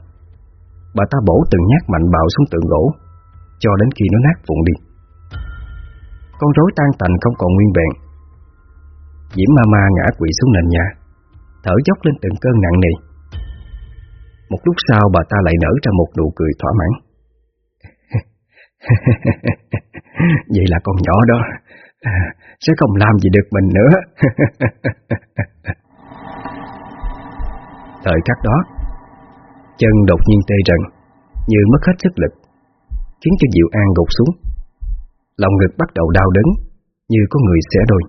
Bà ta bổ từng nhát mạnh bạo xuống tượng gỗ, Cho đến khi nó nát vụn đi. Con rối tan tành không còn nguyên vẹn. Diễm ma ma ngã quỵ xuống nền nhà, Thở dốc lên từng cơn nặng nề. Một lúc sau bà ta lại nở ra một nụ cười thỏa mãn. Vậy là con nhỏ đó Sẽ không làm gì được mình nữa. Thời khắc đó Chân đột nhiên tê rần Như mất hết sức lực Khiến cho Diệu An gục xuống. Lòng ngực bắt đầu đau đớn Như có người xẻ đôi.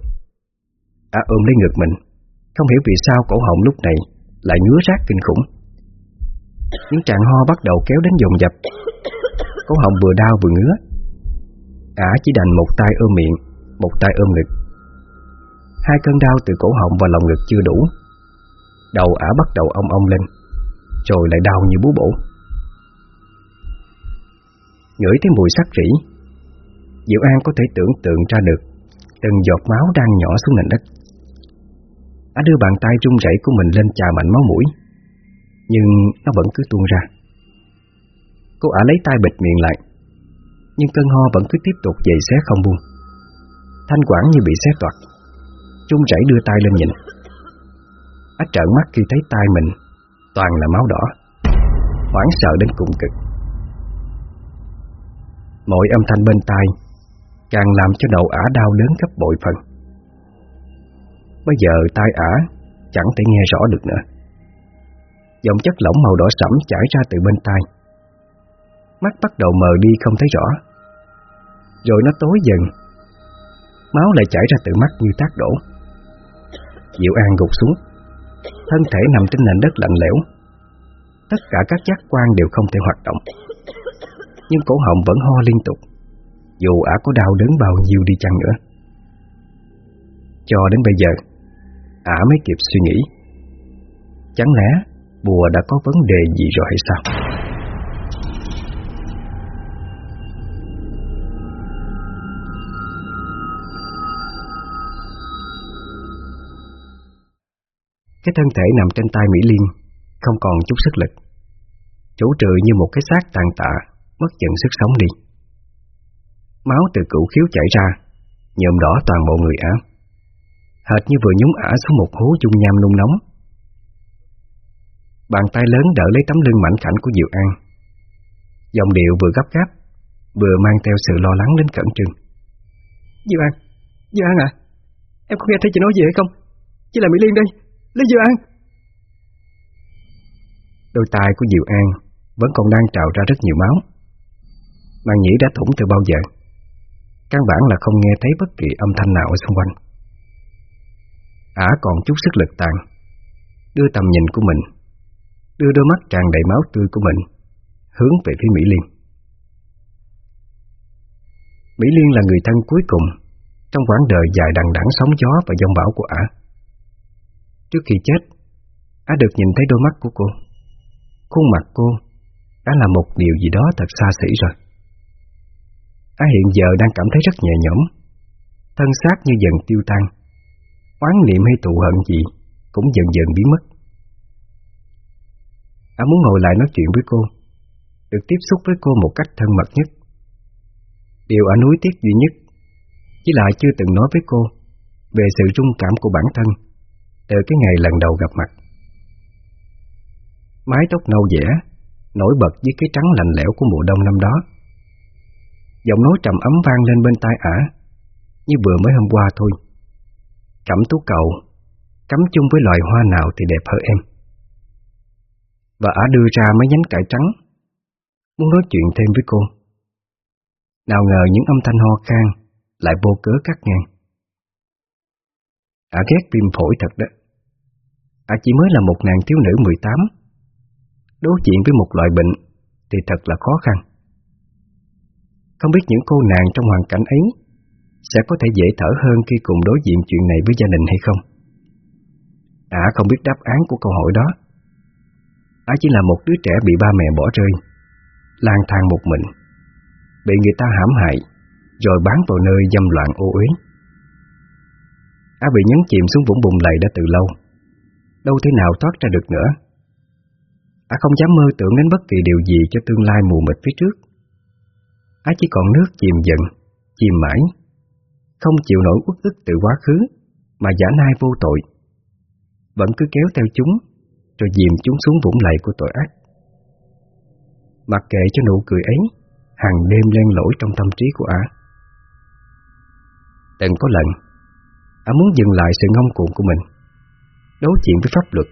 Ả à, ôm lấy ngực mình Không hiểu vì sao cổ họng lúc này Lại ngứa rát kinh khủng. Những trạng ho bắt đầu kéo đến dồn dập. Cổ họng vừa đau vừa ngứa. Ả chỉ đành một tay ôm miệng, Một tay ôm ngực. Hai cơn đau từ cổ họng và lòng ngực chưa đủ. Đầu ả bắt đầu ong ong lên, Rồi lại đau như bú bổ. Ngửi thấy mùi sắc rỉ, Diệu An có thể tưởng tượng ra được Từng giọt máu đang nhỏ xuống nền đất. Ả đưa bàn tay run rẩy của mình lên chà mạnh máu mũi. Nhưng nó vẫn cứ tuôn ra. Cô ả lấy tay bịt miệng lại. Nhưng cơn ho vẫn cứ tiếp tục dày xé không buông. Thanh quản như bị xé toạc. Trung chảy đưa tay lên nhìn. Ách trợn mắt khi thấy tay mình Toàn là máu đỏ. Hoảng sợ đến cùng cực. Mọi âm thanh bên tai Càng làm cho đầu ả đau lớn gấp bội phần. Bây giờ tai ả Chẳng thể nghe rõ được nữa. Dòng chất lỏng màu đỏ sẫm chảy ra từ bên tai. Mắt bắt đầu mờ đi không thấy rõ. Rồi nó tối dần. Máu lại chảy ra từ mắt như tác đổ. Diệu An gục xuống. Thân thể nằm trên nền đất lạnh lẽo. Tất cả các giác quan đều không thể hoạt động. Nhưng cổ họng vẫn ho liên tục. Dù ả có đau đớn bao nhiêu đi chăng nữa. Cho đến bây giờ, Ả mới kịp suy nghĩ. Chẳng lẽ bùa đã có vấn đề gì rồi hay sao? Cái thân thể nằm trên tay Mỹ Liên Không còn chút sức lực. Chủ trừ như một cái xác tàn tạ, Mất dần sức sống đi. Máu từ cửu khiếu chảy ra, Nhuộm đỏ toàn bộ người ả Hệt như vừa nhúng ả xuống một hố dung nham nung nóng. Bàn tay lớn đỡ lấy tấm lưng mảnh khảnh của Diệu An. Giọng điệu vừa gấp gáp Vừa mang theo sự lo lắng đến cẩn trừng Diệu An Diệu An à Em có nghe thấy chị nói gì hay không? Chỉ là Mỹ Liên đây Lấy Diệu An. Đôi tai của Diệu An Vẫn còn đang trào ra rất nhiều máu. Màn nhĩ đã thủng từ bao giờ? Căn bản là không nghe thấy bất kỳ âm thanh nào ở xung quanh. Ả còn chút sức lực tàn Đưa tầm nhìn của mình Đưa đôi mắt tràn đầy máu tươi của mình, Hướng về phía Mỹ Liên. Mỹ Liên là người thân cuối cùng Trong quãng đời dài đằng đẵng sóng gió và giông bão của Ả Trước khi chết Ả được nhìn thấy đôi mắt của cô. Khuôn mặt cô Đã là một điều gì đó thật xa xỉ rồi. Á hiện giờ đang cảm thấy rất nhẹ nhõm, Thân xác như dần tiêu tan, Oán niệm hay thù hận gì Cũng dần dần biến mất. Anh muốn ngồi lại nói chuyện với cô. Được tiếp xúc với cô một cách thân mật nhất. Điều anh nuối tiếc duy nhất, Chỉ là chưa từng nói với cô Về sự rung cảm của bản thân Từ cái ngày lần đầu gặp mặt. Mái tóc nâu dẻ, Nổi bật với cái trắng lạnh lẽo của mùa đông năm đó. Giọng nói trầm ấm vang lên bên tai ả, Như vừa mới hôm qua thôi. Cẩm tú cầu, Cắm chung với loài hoa nào thì đẹp hơn em. Và ả đưa ra mấy nhánh cải trắng. Muốn nói chuyện thêm với cô. Nào ngờ những âm thanh ho khan Lại vô cớ cắt ngang. Ả ghét viêm phổi thật đó. Ả chỉ mới là một nàng thiếu nữ 18 Đối diện với một loại bệnh Thì thật là khó khăn. Không biết những cô nàng trong hoàn cảnh ấy sẽ có thể dễ thở hơn khi cùng đối diện chuyện này với gia đình hay không? Ả không biết đáp án của câu hỏi đó. Á chỉ là một đứa trẻ bị ba mẹ bỏ rơi, lang thang một mình, bị người ta hãm hại, rồi bán vào nơi dâm loạn ô uế. Á bị nhấn chìm xuống vũng bùn lầy đã từ lâu, đâu thể nào thoát ra được nữa. Á không dám mơ tưởng đến bất kỳ điều gì cho tương lai mù mịt phía trước. Á chỉ còn nước chìm dần, chìm mãi, không chịu nổi uất ức từ quá khứ, mà giả nai vô tội. Vẫn cứ kéo theo chúng, rồi dìm chúng xuống vũng lầy của tội ác. Mặc kệ cho nụ cười ấy, hàng đêm len lỏi trong tâm trí của ả. Từng có lần, ả muốn dừng lại sự ngông cuồng của mình, đối diện với pháp luật,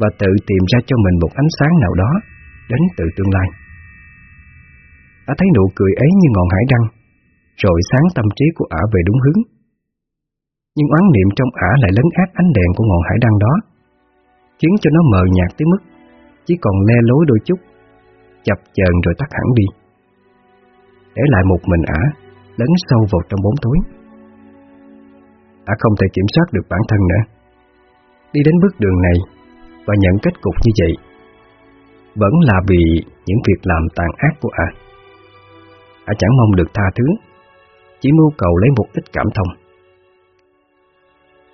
và tự tìm ra cho mình một ánh sáng nào đó đến từ tương lai. Ả thấy nụ cười ấy như ngọn hải đăng, rồi sáng tâm trí của ả về đúng hướng. Nhưng oán niệm trong ả lại lấn át ánh đèn của ngọn hải đăng đó, khiến cho nó mờ nhạt tới mức chỉ còn le lối đôi chút, chập chờn rồi tắt hẳn đi. Để lại một mình ả, lấn sâu vào trong bóng tối. Ả không thể kiểm soát được bản thân nữa. Đi đến bước đường này và nhận kết cục như vậy, vẫn là vì những việc làm tàn ác của ả. Ả chẳng mong được tha thứ Chỉ mưu cầu lấy một ít cảm thông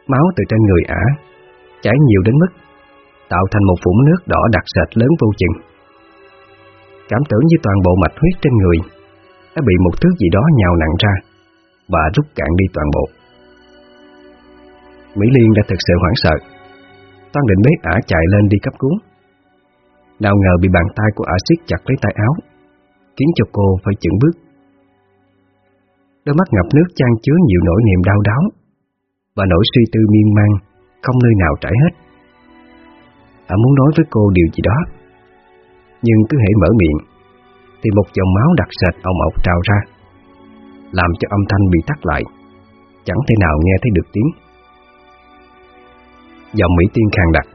Máu từ trên người ả Chảy nhiều đến mức Tạo thành một vũng nước đỏ đặc sệt lớn vô chừng. Cảm tưởng như toàn bộ mạch huyết trên người Đã bị một thứ gì đó nhào nặng ra Và rút cạn đi toàn bộ. Mỹ Liên đã thực sự hoảng sợ. Toan định bế ả chạy lên đi cấp cứu. Nào ngờ bị bàn tay của ả siết chặt lấy tay áo, Khiến cho cô phải chững bước. Đôi mắt ngập nước chan chứa nhiều nỗi niềm đau đớn Và nỗi suy tư miên man Không nơi nào trải hết. Ả muốn nói với cô điều gì đó. Nhưng cứ hễ mở miệng, Thì một dòng máu đặc sệt ông ọc trào ra, Làm cho âm thanh bị tắt lại, Chẳng thể nào nghe thấy được tiếng. Giọng Mỹ Tiên khàn đặc,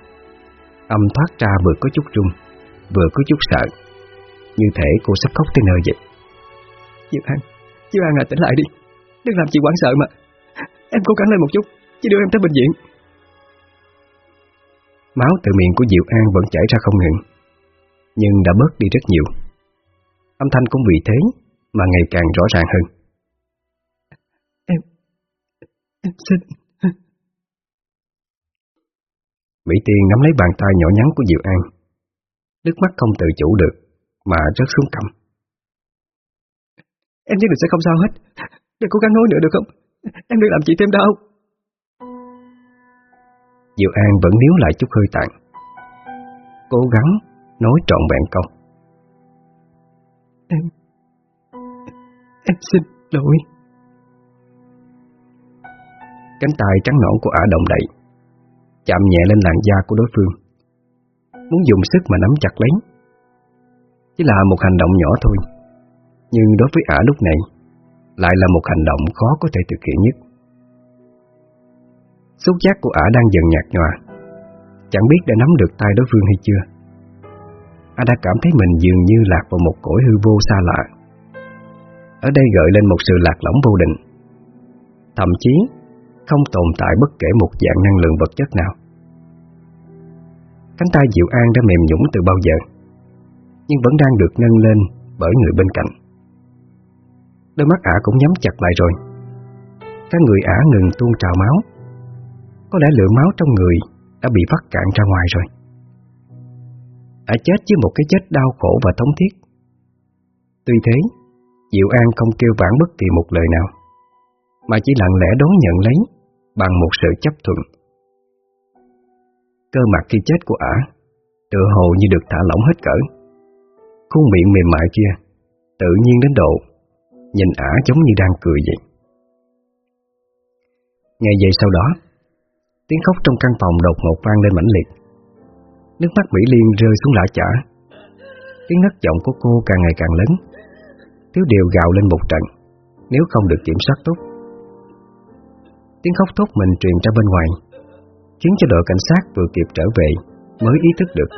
Âm thoát ra vừa có chút rung, Vừa có chút sợ, Như thể cô sắp khóc tới nơi vậy. Diệp An Chứ An à tỉnh lại đi, Đừng làm chị quảng sợ mà. Em cố gắng lên một chút Chỉ đưa em tới bệnh viện. Máu từ miệng của Diệu An vẫn chảy ra không ngừng Nhưng đã bớt đi rất nhiều. Âm thanh cũng vì thế Mà ngày càng rõ ràng hơn. Em Em xin. Mỹ Tiên nắm lấy bàn tay nhỏ nhắn của Diệu An. Nước mắt không tự chủ được Mà rớt xuống cầm. Em nhất định sẽ không sao hết. Đừng cố gắng nói nữa được không? Em đừng làm chị thêm đau Diệu An vẫn níu lại chút hơi tàn. Cố gắng nói trọn vẹn câu. Em Em xin lỗi. Cánh tay trắng nõn của ả động đậy Chạm nhẹ lên làn da của đối phương. Muốn dùng sức mà nắm chặt lấy. Chỉ là một hành động nhỏ thôi. Nhưng đối với ả lúc này Lại là một hành động khó có thể thực hiện nhất Xúc giác của ả đang dần nhạt nhòa. Chẳng biết đã nắm được tay đối phương hay chưa. Ả đã cảm thấy mình dường như lạc vào một cõi hư vô xa lạ. Ở đây gợi lên một sự lạc lõng vô định. Thậm chí, không tồn tại bất kể một dạng năng lượng vật chất nào. Cánh tay Diệu An đã mềm nhũng từ bao giờ, Nhưng vẫn đang được nâng lên bởi người bên cạnh. Đôi mắt ả cũng nhắm chặt lại rồi. Các người ả ngừng tuôn trào máu. Có lẽ lượng máu trong người đã bị vắt cạn ra ngoài rồi. Đã chết với một cái chết đau khổ và thống thiết. Tuy thế, Diệu An không kêu vãn bất kỳ một lời nào, Mà chỉ lặng lẽ đón nhận lấy Bằng một sự chấp thuận. Cơ mặt khi chết của ả Tựa hồ như được thả lỏng hết cỡ. Khuôn miệng mềm mại kia Tự nhiên đến độ Nhìn ả giống như đang cười vậy. Ngày vậy sau đó Tiếng khóc trong căn phòng đột ngột vang lên mãnh liệt. Nước mắt Mỹ Liên rơi xuống lã chả. Tiếng nấc giọng của cô càng ngày càng lớn. Tiếu điều gào lên một trận. Nếu không được kiểm soát tốt. Tiếng khóc thốt mình truyền ra bên ngoài, Khiến cho đội cảnh sát vừa kịp trở về Mới ý thức được.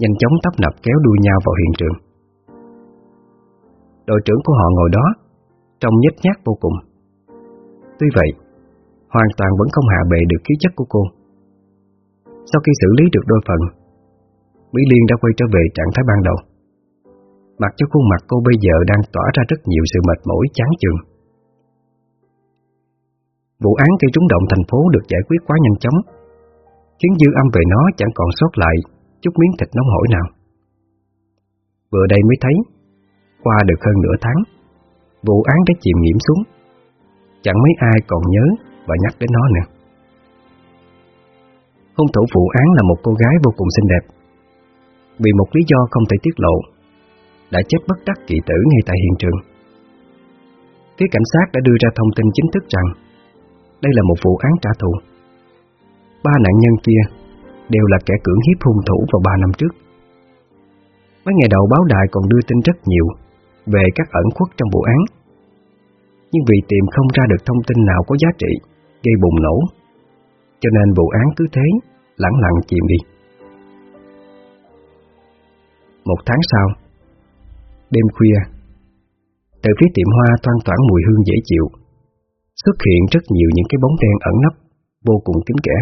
Nhanh chóng tấp nập kéo đuôi nhau vào hiện trường. Đội trưởng của họ ngồi đó, Trông nhếch nhác vô cùng. Tuy vậy Hoàn toàn vẫn không hạ bệ được khí chất của cô. Sau khi xử lý được đôi phần, Mỹ Liên đã quay trở về trạng thái ban đầu. Mặc cho khuôn mặt cô bây giờ đang tỏa ra rất nhiều sự mệt mỏi, chán chường. Vụ án gây trúng động thành phố được giải quyết quá nhanh chóng, Khiến dư âm về nó chẳng còn sót lại Chút miếng thịt nóng hổi nào. Vừa đây mới thấy, Qua được hơn nửa tháng, Vụ án đã chìm nghiễm xuống. Chẳng mấy ai còn nhớ và nhắc đến nó nữa. Hung thủ vụ án là một cô gái vô cùng xinh đẹp. Vì một lý do không thể tiết lộ, Đã chết bất đắc kỳ tử ngay tại hiện trường. Phía cảnh sát đã đưa ra thông tin chính thức rằng, đây là một vụ án trả thù. Ba nạn nhân kia Đều là kẻ cưỡng hiếp hung thủ vào ba năm trước. Mấy ngày đầu báo đài còn đưa tin rất nhiều Về các ẩn khuất trong vụ án. Nhưng vì tìm không ra được thông tin nào có giá trị Gây bùng nổ Cho nên vụ án cứ thế Lặng lặng chìm đi Một tháng sau Đêm khuya Từ phía tiệm hoa thoang thoảng mùi hương dễ chịu xuất hiện rất nhiều những cái bóng đen ẩn nấp, vô cùng kín kẽ.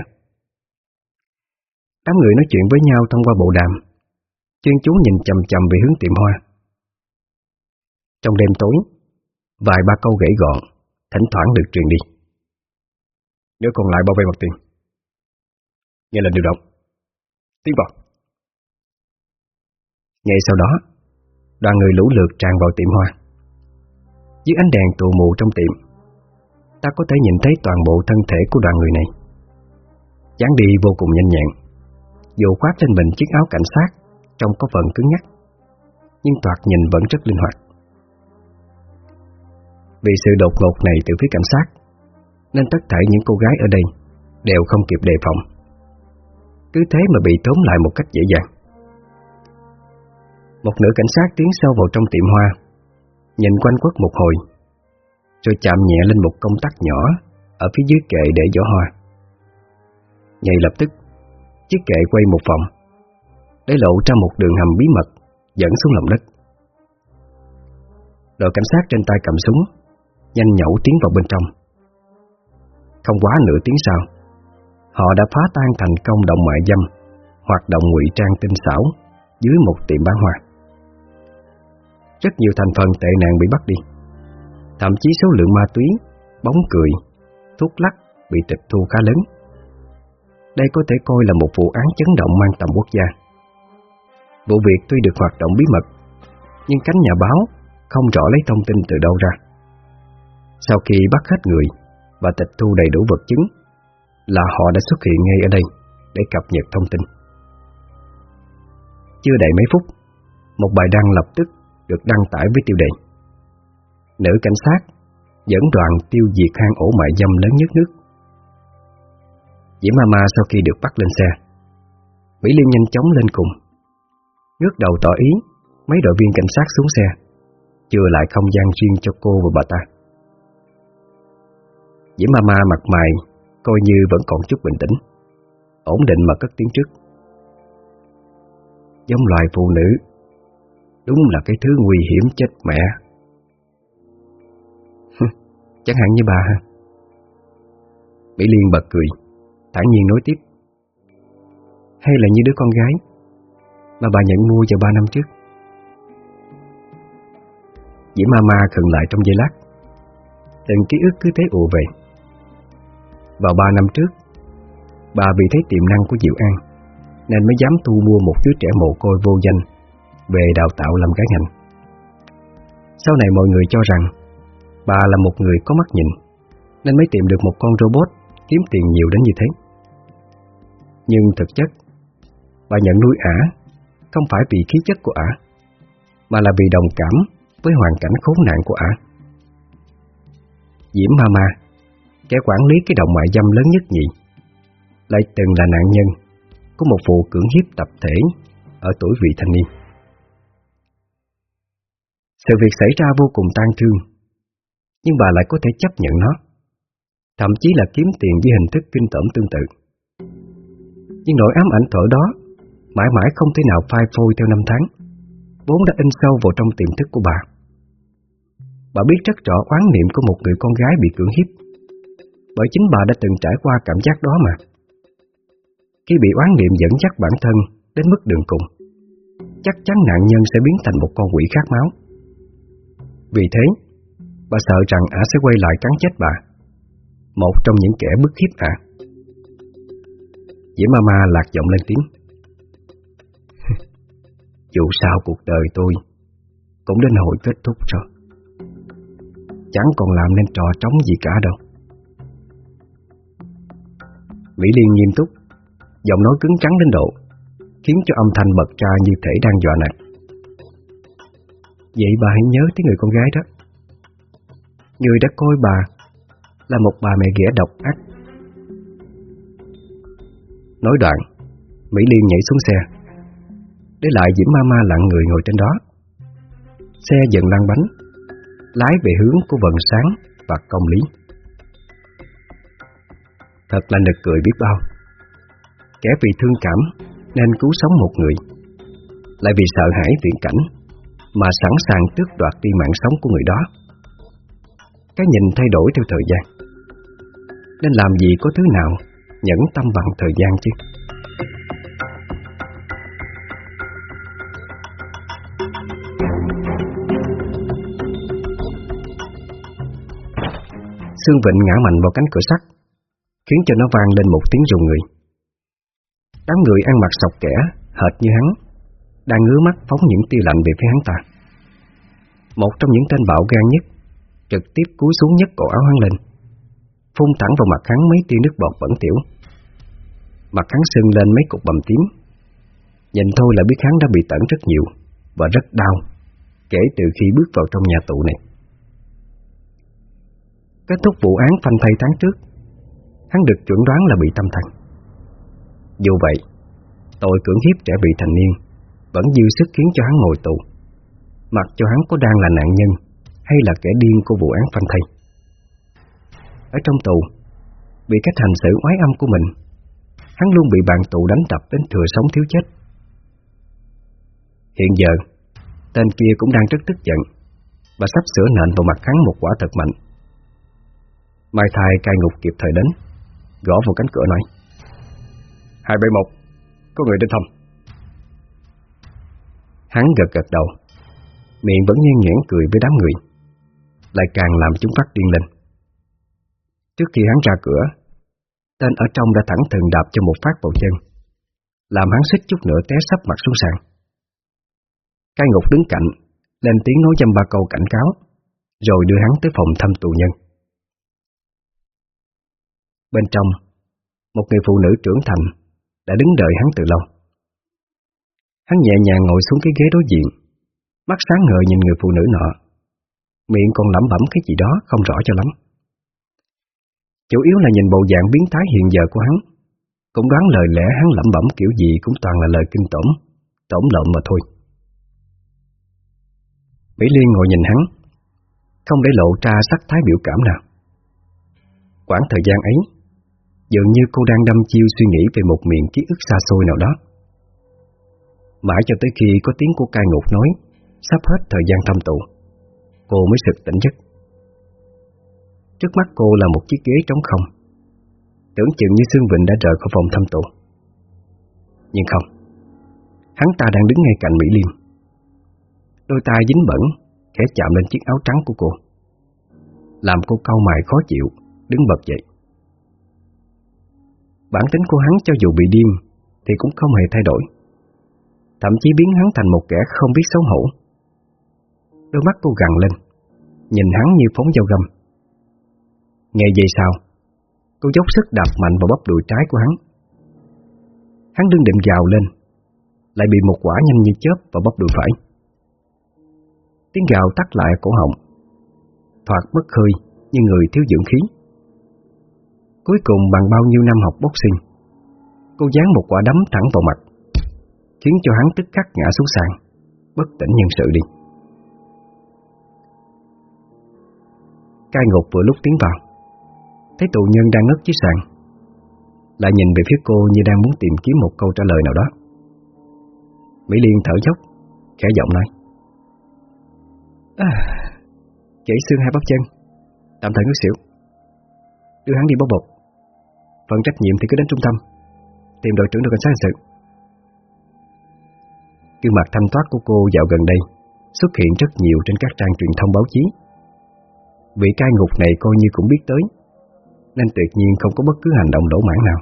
Đám người nói chuyện với nhau thông qua bộ đàm, chuyên chú nhìn chầm chầm về hướng tiệm hoa. Trong đêm tối, vài ba câu gãy gọn, thỉnh thoảng được truyền đi. Nếu còn lại bao vây mặt tiền. Nghe lệnh điều động. Tiến vào. Ngay sau đó, đoàn người lũ lượt tràn vào tiệm hoa. Dưới ánh đèn tù mù trong tiệm, ta có thể nhìn thấy toàn bộ thân thể của đoàn người này. dáng đi vô cùng nhanh nhẹn, dù khoác trên mình chiếc áo cảnh sát trông có phần cứng nhắc, nhưng toạt nhìn vẫn rất linh hoạt. Vì sự đột ngột này từ phía cảnh sát, nên tất cả những cô gái ở đây đều không kịp đề phòng. Cứ thế mà bị tốn lại một cách dễ dàng. Một nữ cảnh sát tiến sâu vào trong tiệm hoa, nhìn quanh quất một hồi rồi chạm nhẹ lên một công tắc nhỏ Ở phía dưới kệ để giỏ hoa Ngay lập tức Chiếc kệ quay một vòng Để lộ ra một đường hầm bí mật Dẫn xuống lòng đất Đội cảnh sát trên tay cầm súng Nhanh nhẩu tiến vào bên trong Không quá nửa tiếng sau Họ đã phá tan thành công động mại dâm Hoạt động ngụy trang tinh xảo Dưới một tiệm bán hoa Rất nhiều thành phần tệ nạn bị bắt đi Thậm chí số lượng ma túy, bóng cười, thuốc lắc bị tịch thu khá lớn. Đây có thể coi là một vụ án chấn động mang tầm quốc gia. Vụ việc tuy được hoạt động bí mật Nhưng cánh nhà báo không rõ lấy thông tin từ đâu ra sau khi bắt hết người Và tịch thu đầy đủ vật chứng, Là họ đã xuất hiện ngay ở đây Để cập nhật thông tin. Chưa đầy mấy phút, Một bài đăng lập tức được đăng tải với tiêu đề, Nữ cảnh sát dẫn đoàn tiêu diệt hang ổ mại dâm lớn nhất nước. Diễm Mama sau khi được bắt lên xe, Mỹ Liên nhanh chóng lên cùng, Ngước đầu tỏ ý Mấy đội viên cảnh sát xuống xe, Chừa lại không gian riêng cho cô và bà ta. Diễm Mama mặt mày, Coi như vẫn còn chút bình tĩnh. Ổn định mà cất tiếng trước. Giống loài phụ nữ, Đúng là cái thứ nguy hiểm chết mẹ. Chẳng hạn như bà ha. Mỹ Liên bật cười, thản nhiên nói tiếp. Hay là như đứa con gái Mà bà nhận mua vào ba năm trước? Diễm Mama khừng lại trong giây lát. Từng ký ức cứ thế ùa về. Vào ba năm trước. Bà vì thấy tiềm năng của Diệu An, Nên mới dám thu mua một đứa trẻ mồ côi vô danh Về đào tạo làm cái ngành. Sau này mọi người cho rằng, Bà là một người có mắt nhìn, Nên mới tìm được một con robot Kiếm tiền nhiều đến như thế. Nhưng thực chất, Bà nhận nuôi ả Không phải vì khí chất của ả, Mà là vì đồng cảm Với hoàn cảnh khốn nạn của ả. Diễm Mama Kẻ quản lý cái động mại dâm lớn nhất nhị Lại từng là nạn nhân Của một vụ cưỡng hiếp tập thể Ở tuổi vị thanh niên. Sự việc xảy ra vô cùng tan thương, Nhưng bà lại có thể chấp nhận nó, Thậm chí là kiếm tiền với hình thức kinh tởm tương tự. Nhưng nỗi ám ảnh thở đó Mãi mãi không thể nào phai phôi theo năm tháng, Vốn đã in sâu vào trong tiềm thức của bà. Bà biết rất rõ oán niệm của một người con gái bị cưỡng hiếp. Bởi chính bà đã từng trải qua cảm giác đó mà. Khi bị oán niệm dẫn dắt bản thân đến mức đường cùng, Chắc chắn nạn nhân sẽ biến thành một con quỷ khát máu. Vì thế, Bà sợ rằng ả sẽ quay lại cắn chết bà, một trong những kẻ bức hiếp ả. Diễm Mama lạc giọng lên tiếng. Dù sao cuộc đời tôi Cũng đến hồi kết thúc rồi. Chẳng còn làm nên trò trống gì cả đâu. Mỹ Liên nghiêm túc Giọng nói cứng trắng đến độ Khiến cho âm thanh bật ra như thể đang dọa nạt Vậy bà hãy nhớ tới người con gái đó Người đã coi bà là một bà mẹ ghẻ độc ác. Nói đoạn, Mỹ Liên nhảy xuống xe, để lại Diễm Mama lặng người ngồi trên đó. Xe dần lăn bánh, lái về hướng của vần sáng và công lý. Thật là nực cười biết bao. Kẻ vì thương cảm nên cứu sống một người, lại vì sợ hãi viễn cảnh mà sẵn sàng tước đoạt đi mạng sống của người đó. Cái nhìn thay đổi theo thời gian nên làm gì có thứ nào nhẫn tâm bằng thời gian chứ Sương Vịnh ngã mạnh vào cánh cửa sắt Khiến cho nó vang lên một tiếng rùng người Đám người ăn mặc sọc kẻ Hệt như hắn Đang ngứa mắt phóng những tia lạnh về phía hắn ta Một trong những tên bạo gan nhất Trực tiếp cúi xuống nhấc cổ áo hắn lên phun thẳng vào mặt hắn mấy tia nước bọt bẩn tiểu. Mặt hắn sưng lên mấy cục bầm tím. Nhìn thôi là biết hắn đã bị tẩn rất nhiều và rất đau kể từ khi bước vào trong nhà tù này. Kết thúc vụ án phanh thay tháng trước, hắn được chuẩn đoán là bị tâm thần. Dù vậy, tội cưỡng hiếp trẻ bị thành niên vẫn dư sức khiến cho hắn ngồi tù, mặc cho hắn có đang là nạn nhân hay là kẻ điên của vụ án phanh Thây. Ở trong tù Vì cách hành xử oái âm của mình Hắn luôn bị bạn tù đánh đập đến thừa sống thiếu chết Hiện giờ Tên kia cũng đang rất tức giận Và sắp sửa nện vào mặt hắn một quả thật mạnh Mai thai cai ngục kịp thời đến Gõ vào cánh cửa nói Hai bảy một Có người đến thăm Hắn gật gật đầu Miệng vẫn nhen nhẽn cười với đám người Lại càng làm chúng phát điên lên Trước khi hắn ra cửa, tên ở trong đã thẳng thừng đạp cho một phát vào chân, làm hắn xích chút nữa té sắp mặt xuống sàn. Cai ngục đứng cạnh, lên tiếng nói dăm ba câu cảnh cáo, rồi đưa hắn tới phòng thăm tù nhân. Bên trong, một người phụ nữ trưởng thành đã đứng đợi hắn từ lâu. Hắn nhẹ nhàng ngồi xuống cái ghế đối diện, mắt sáng ngời nhìn người phụ nữ nọ, miệng còn lẩm bẩm cái gì đó không rõ cho lắm. Chủ yếu là nhìn bộ dạng biến thái hiện giờ của hắn, cũng đoán lời lẽ hắn lẩm bẩm kiểu gì cũng toàn là lời kinh tởm, tổn lộn mà thôi. Mỹ Liên ngồi nhìn hắn, không để lộ ra sắc thái biểu cảm nào. Quãng thời gian ấy, dường như cô đang đâm chiêu suy nghĩ về một miền ký ức xa xôi nào đó. Mãi cho tới khi có tiếng của cai ngục nói sắp hết thời gian thăm tụ, cô mới sực tỉnh giấc. Trước mắt cô là một chiếc ghế trống không, tưởng chừng như Sương Vịnh đã rời khỏi phòng thăm tụ, Nhưng không, hắn ta đang đứng ngay cạnh Mỹ Liêm. Đôi tay dính bẩn, khẽ chạm lên chiếc áo trắng của cô. Làm cô cau mày khó chịu, đứng bật dậy. Bản tính của hắn cho dù bị điên thì cũng không hề thay đổi. Thậm chí biến hắn thành một kẻ không biết xấu hổ. Đôi mắt cô gằn lên, nhìn hắn như phóng dao găm. Nghe vậy sao? Cô dốc sức đạp mạnh vào bắp đùi trái của hắn. Hắn đương định gào lên, lại bị một quả nhanh như chớp vào bắp đùi phải. Tiếng gào tắt lại cổ họng, thoạt mất hơi như người thiếu dưỡng khí. Cuối cùng bằng bao nhiêu năm học boxing, cô dán một quả đấm thẳng vào mặt, khiến cho hắn tức khắc ngã xuống sàn, bất tỉnh nhân sự đi. Cai ngục vừa lúc tiến vào, thấy tù nhân đang ngất dưới sàn, lại nhìn về phía cô như đang muốn tìm kiếm một câu trả lời nào đó. Mỹ Liên thở dốc, khẽ giọng nói. À, gãy xương hai bắp chân, tạm thời ngất xỉu. Đưa hắn đi bó bột. Phần trách nhiệm thì cứ đến trung tâm, tìm đội trưởng đội cảnh sát hình sự. Gương mặt thanh thoát của cô dạo gần đây xuất hiện rất nhiều trên các trang truyền thông báo chí. Vị cai ngục này coi như cũng biết tới, nên tuyệt nhiên không có bất cứ hành động lỗ mãn nào.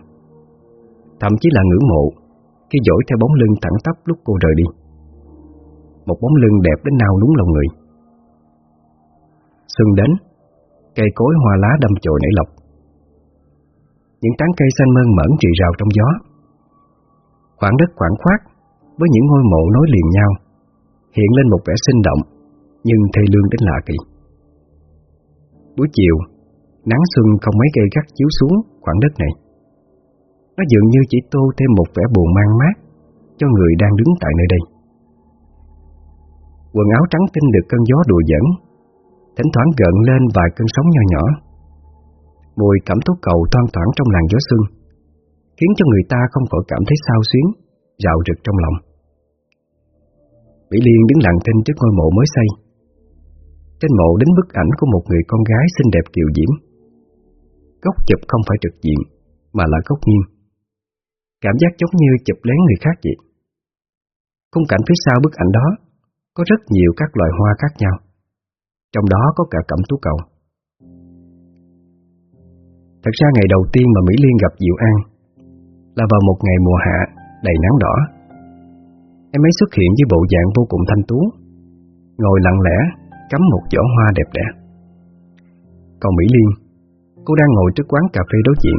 Thậm chí là ngưỡng mộ khi dỗi theo bóng lưng thẳng tắp lúc cô rời đi. Một bóng lưng đẹp đến nào núng lòng người. Xuân đến, cây cối hoa lá đâm chồi nảy lọc. Những tán cây xanh mơn mởn trị rào trong gió. Khoảng đất quảng khoát với những ngôi mộ nối liền nhau, hiện lên một vẻ sinh động, nhưng thê lương đến lạ kỳ. Buổi chiều, nắng xuân không mấy gây gắt chiếu xuống khoảng đất này. Nó dường như chỉ tô thêm một vẻ buồn mang mát cho người đang đứng tại nơi đây. Quần áo trắng tinh được cơn gió đùa dẫn, thỉnh thoảng gợn lên vài cơn sóng nho nhỏ. Mùi cảm thuốc cầu thoang thoảng trong làn gió xuân, khiến cho người ta không khỏi cảm thấy sao xuyến, rạo rực trong lòng. Mỹ Liên đứng lặng thinh trước ngôi mộ mới xây. Trên mộ đính bức ảnh của một người con gái xinh đẹp kiều diễm. Góc chụp không phải trực diện, mà là góc nghiêng. Cảm giác giống như chụp lén người khác vậy. Khung cảnh phía sau bức ảnh đó có rất nhiều các loài hoa khác nhau. Trong đó có cả cẩm tú cầu. Thật ra ngày đầu tiên mà Mỹ Liên gặp Diệu An là vào một ngày mùa hạ đầy nắng đỏ. Em ấy xuất hiện với bộ dạng vô cùng thanh tú, ngồi lặng lẽ cắm một giỏ hoa đẹp đẽ. Còn Mỹ Liên, cô đang ngồi trước quán cà phê đối diện,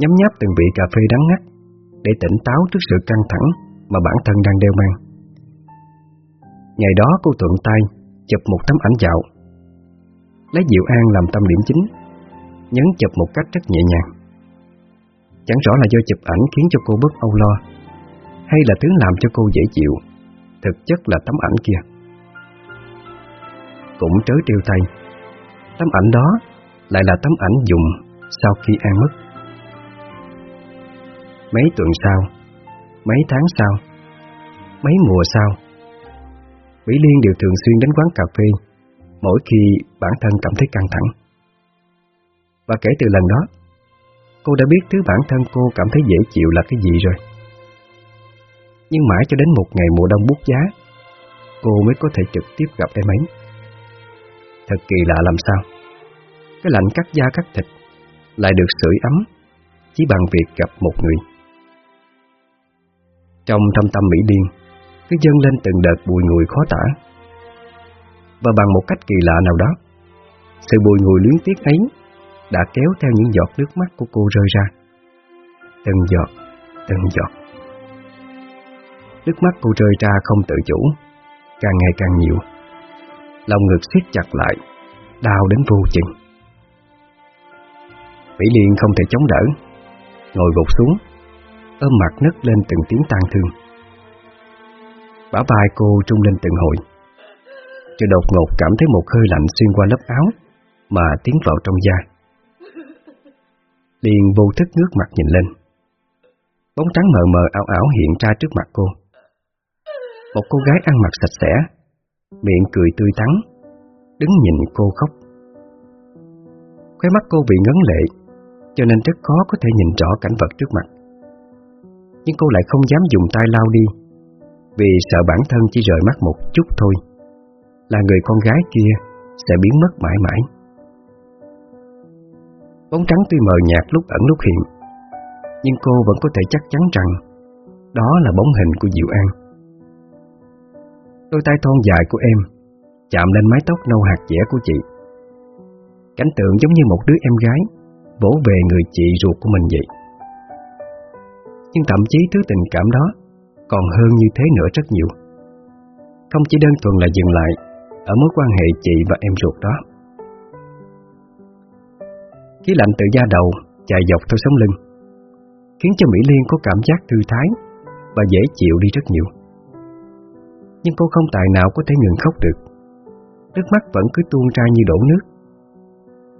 nhấm nháp từng vị cà phê đắng ngắt để tỉnh táo trước sự căng thẳng mà bản thân đang đeo mang. Ngày đó cô thuận tay chụp một tấm ảnh dạo, lấy Diệu An làm tâm điểm chính, nhấn chụp một cách rất nhẹ nhàng. Chẳng rõ là do chụp ảnh khiến cho cô bớt âu lo, hay là thứ làm cho cô dễ chịu, thực chất là tấm ảnh kia. Cũng trớ trêu tay, tấm ảnh đó lại là tấm ảnh dùng sau khi An mất. Mấy tuần sau, mấy tháng sau, mấy mùa sau, Mỹ Liên đều thường xuyên đến quán cà phê mỗi khi bản thân cảm thấy căng thẳng. Và kể từ lần đó, cô đã biết thứ bản thân cô cảm thấy dễ chịu là cái gì rồi. Nhưng mãi cho đến một ngày mùa đông bút giá, cô mới có thể trực tiếp gặp em ấy. Thật kỳ lạ làm sao, cái lạnh cắt da cắt thịt lại được sưởi ấm chỉ bằng việc gặp một người. Trong thâm tâm Mỹ điên cứ dâng lên từng đợt bùi ngùi khó tả. Và bằng một cách kỳ lạ nào đó, sự bùi ngùi luyến tiếc ấy đã kéo theo những giọt nước mắt của cô rơi ra. Từng giọt, từng giọt. Nước mắt cô rơi ra không tự chủ, càng ngày càng nhiều. Lòng ngực siết chặt lại, đau đến vô chừng. Vĩ Liên không thể chống đỡ, ngồi gục xuống, ôm mặt nứt lên từng tiếng tan thương. Bả vai cô trung lên từng hồi, rồi đột ngột cảm thấy một hơi lạnh xuyên qua lớp áo mà tiến vào trong da. Liền vô thức ngước mặt nhìn lên. Bóng trắng mờ mờ ảo ảo hiện ra trước mặt cô. Một cô gái ăn mặc sạch sẽ, miệng cười tươi tắn, đứng nhìn cô khóc. Khóe mắt cô bị ngấn lệ, cho nên rất khó có thể nhìn rõ cảnh vật trước mặt. Nhưng cô lại không dám dùng tay lau đi, vì sợ bản thân chỉ rời mắt một chút thôi, là người con gái kia sẽ biến mất mãi mãi. Bóng trắng tuy mờ nhạt lúc ẩn lúc hiện, nhưng cô vẫn có thể chắc chắn rằng đó là bóng hình của Diệu An. Đôi tay thon dài của em chạm lên mái tóc nâu hạt dẻ của chị. Cảnh tượng giống như một đứa em gái vỗ về người chị ruột của mình vậy. Nhưng thậm chí thứ tình cảm đó còn hơn như thế nữa rất nhiều. Không chỉ đơn thuần là dừng lại ở mối quan hệ chị và em ruột đó. Khí lạnh từ da đầu chạy dọc theo sống lưng khiến cho Mỹ Liên có cảm giác thư thái và dễ chịu đi rất nhiều. Nhưng cô không tài nào có thể ngừng khóc được. Nước mắt vẫn cứ tuôn ra như đổ nước.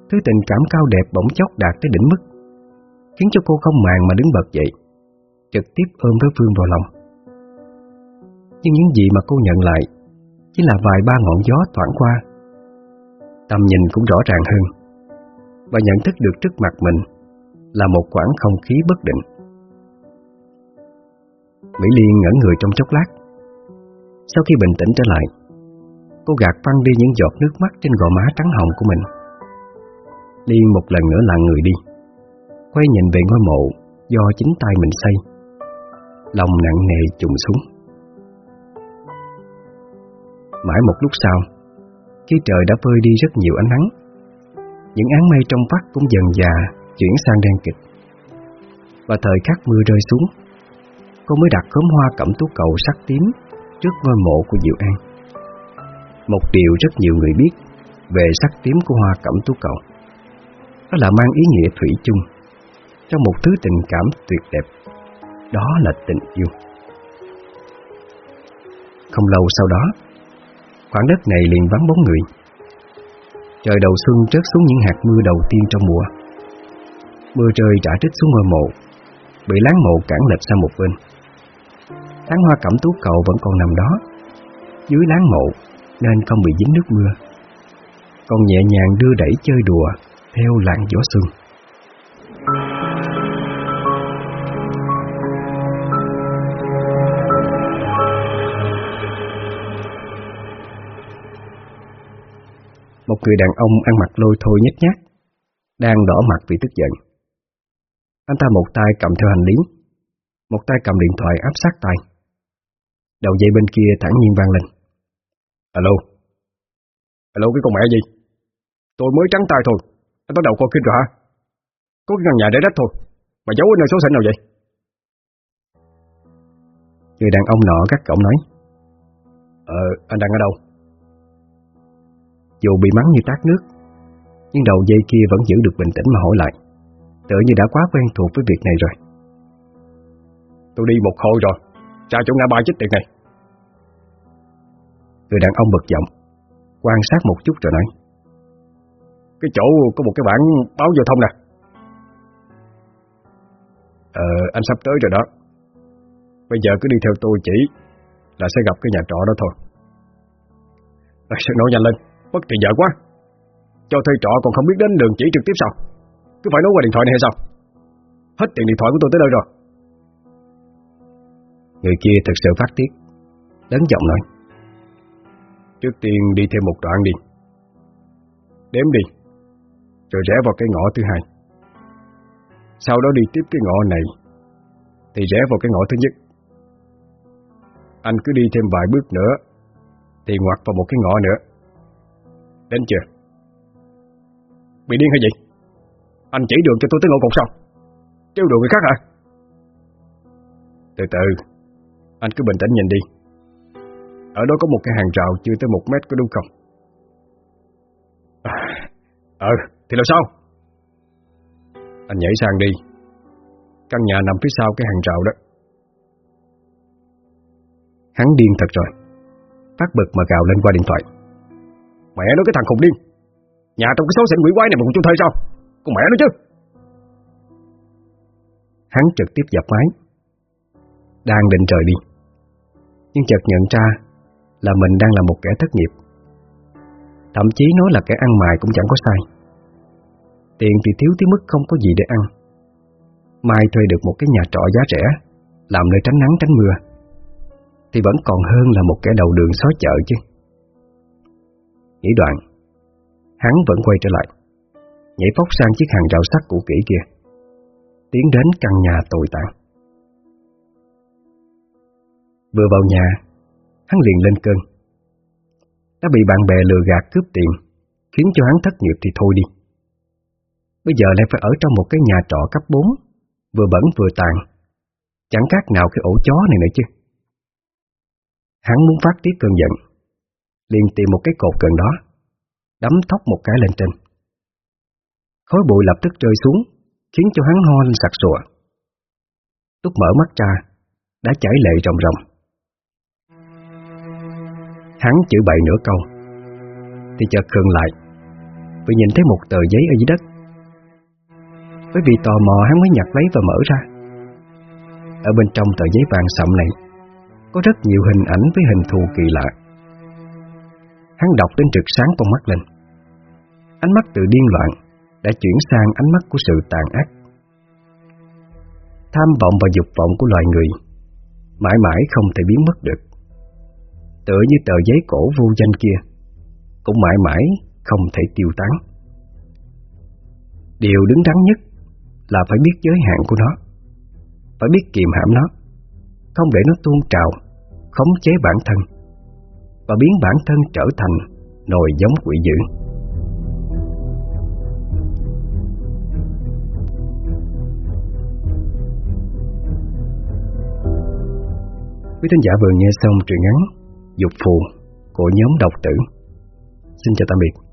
Thứ tình cảm cao đẹp bỗng chốc đạt tới đỉnh mức, khiến cho cô không màng mà đứng bật dậy, trực tiếp ôm đối phương vào lòng. Nhưng những gì mà cô nhận lại chỉ là vài ba ngọn gió thoảng qua. Tầm nhìn cũng rõ ràng hơn, và nhận thức được trước mặt mình là một khoảng không khí bất định. Mỹ Liên ngẩn người trong chốc lát. Sau khi bình tĩnh trở lại, cô gạt văng đi những giọt nước mắt trên gò má trắng hồng của mình. Liên một lần nữa là người đi, quay nhìn về ngôi mộ do chính tay mình xây. Lòng nặng nề trùng xuống. Mãi một lúc sau, khi trời đã phơi đi rất nhiều ánh nắng, những áng mây trong vắt cũng dần già chuyển sang đen kịch. Và thời khắc mưa rơi xuống, cô mới đặt khóm hoa cẩm tú cầu sắc tím trước ngôi mộ của Diệu An. Một điều rất nhiều người biết về sắc tím của hoa cẩm tú cầu, đó là mang ý nghĩa thủy chung trong một thứ tình cảm tuyệt đẹp, đó là tình yêu. Không lâu sau đó, khoảng đất này liền vắng bóng người. Trời đầu xuân rớt xuống những hạt mưa đầu tiên trong mùa. Mưa rơi trả trích xuống ngôi mộ, bị láng mộ cản lệch sang một bên. Tháng hoa cẩm tú cầu vẫn còn nằm đó, dưới láng mộ nên không bị dính nước mưa. Còn nhẹ nhàng đưa đẩy chơi đùa theo làn gió xuân. Một người đàn ông ăn mặc lôi thôi nhếch nhác, đang đỏ mặt vì tức giận. Anh ta một tay cầm theo hành lý, một tay cầm điện thoại áp sát tay. Đầu dây bên kia thẳng nhiên vang lên. Alo? Alo cái con mẹ gì? Tôi mới trắng tay thôi, anh bắt đầu coi kinh rồi hả? Có cái căn nhà để đất thôi, mà giấu ở nơi số xanh nào vậy? Người đàn ông nọ gắt cổng nói. Ờ, anh đang ở đâu? Dù bị mắng như tát nước, nhưng đầu dây kia vẫn giữ được bình tĩnh mà hỏi lại. Tựa như đã quá quen thuộc với việc này rồi. Tôi đi một hồi rồi, ra chỗ ngã ba chích tiền này. Người đàn ông bực giọng, quan sát một chút rồi nói. Cái chỗ có một cái bảng báo giao thông nè. Ờ, anh sắp tới rồi đó. Bây giờ cứ đi theo tôi chỉ là sẽ gặp cái nhà trọ đó thôi. Sao nói nhanh lên, mất tiền giờ quá. Cho thuê trọ còn không biết đến đường chỉ trực tiếp sao? Cứ phải nói qua điện thoại này hay sao? Hết tiền điện thoại của tôi tới đây rồi. Người kia thật sự phát tiết, lớn giọng nói. Trước tiên đi thêm một đoạn đi. Đếm đi, rồi rẽ vào cái ngõ thứ hai. Sau đó đi tiếp cái ngõ này, thì rẽ vào cái ngõ thứ nhất. Anh cứ đi thêm vài bước nữa Thì ngoặt vào một cái ngõ nữa Đến chưa? Bị điên hay gì? Anh chỉ đường cho tôi tới ngõ cột sao Trêu đùa người khác hả? Từ từ Anh cứ bình tĩnh nhìn đi. Ở đó có một cái hàng rào chưa tới một mét có đúng không? À, Ờ thì là sao? Anh nhảy sang đi. Căn nhà nằm phía sau cái hàng rào đó. Hắn điên thật rồi. Phát bực mà gào lên qua điện thoại. Mẹ nó cái thằng khùng điên. Nhà trong cái xấu xịn quỷ quái này mà còn chung thuê sao? Con mẹ nó chứ. Hắn trực tiếp dập máy Đang định rời đi. Nhưng chợt nhận ra Là mình đang là một kẻ thất nghiệp. Thậm chí nói là kẻ ăn mài cũng chẳng có sai. Tiền thì thiếu tới mức không có gì để ăn. Mai thuê được một cái nhà trọ giá rẻ, Làm nơi tránh nắng tránh mưa. Thì vẫn còn hơn là một kẻ đầu đường xó chợ chứ. Nghĩ đoạn Hắn vẫn quay trở lại, Nhảy phóc sang chiếc hàng rào sắt cũ kỹ kia, Tiến đến căn nhà tồi tàn. Vừa vào nhà, Hắn liền lên cơn. Đã bị bạn bè lừa gạt cướp tiền, Khiến cho hắn thất nghiệp thì thôi đi. Bây giờ lại phải ở trong một cái nhà trọ cấp 4 Vừa bẩn vừa tàn, Chẳng khác nào cái ổ chó này nữa chứ. Hắn muốn phát tiết cơn giận liền tìm một cái cột gần đó, Đấm thóc một cái lên trên. Khói bụi lập tức rơi xuống, Khiến cho hắn ho lên sặc sụa. Lúc mở mắt ra, Đã chảy lệ ròng ròng. Hắn chữ bậy nửa câu, Thì chợt khừng lại, Vì nhìn thấy một tờ giấy ở dưới đất. Bởi vì tò mò, hắn mới nhặt lấy và mở ra. Ở bên trong tờ giấy vàng sậm này, Có rất nhiều hình ảnh với hình thù kỳ lạ. Hắn đọc đến trực sáng con mắt lên. Ánh mắt từ điên loạn Đã chuyển sang ánh mắt của sự tàn ác. Tham vọng và dục vọng của loài người Mãi mãi không thể biến mất được. Tựa như tờ giấy cổ vô danh kia Cũng mãi mãi không thể tiêu tán. Điều đứng đắn nhất Là phải biết giới hạn của nó, Phải biết kiềm hãm nó, Không để nó tuôn trào, Khống chế bản thân. Và biến bản thân trở thành Nồi giống quỷ dữ Quý thính giả vừa nghe xong truyện ngắn Dục phù của nhóm độc tử. Xin chào tạm biệt.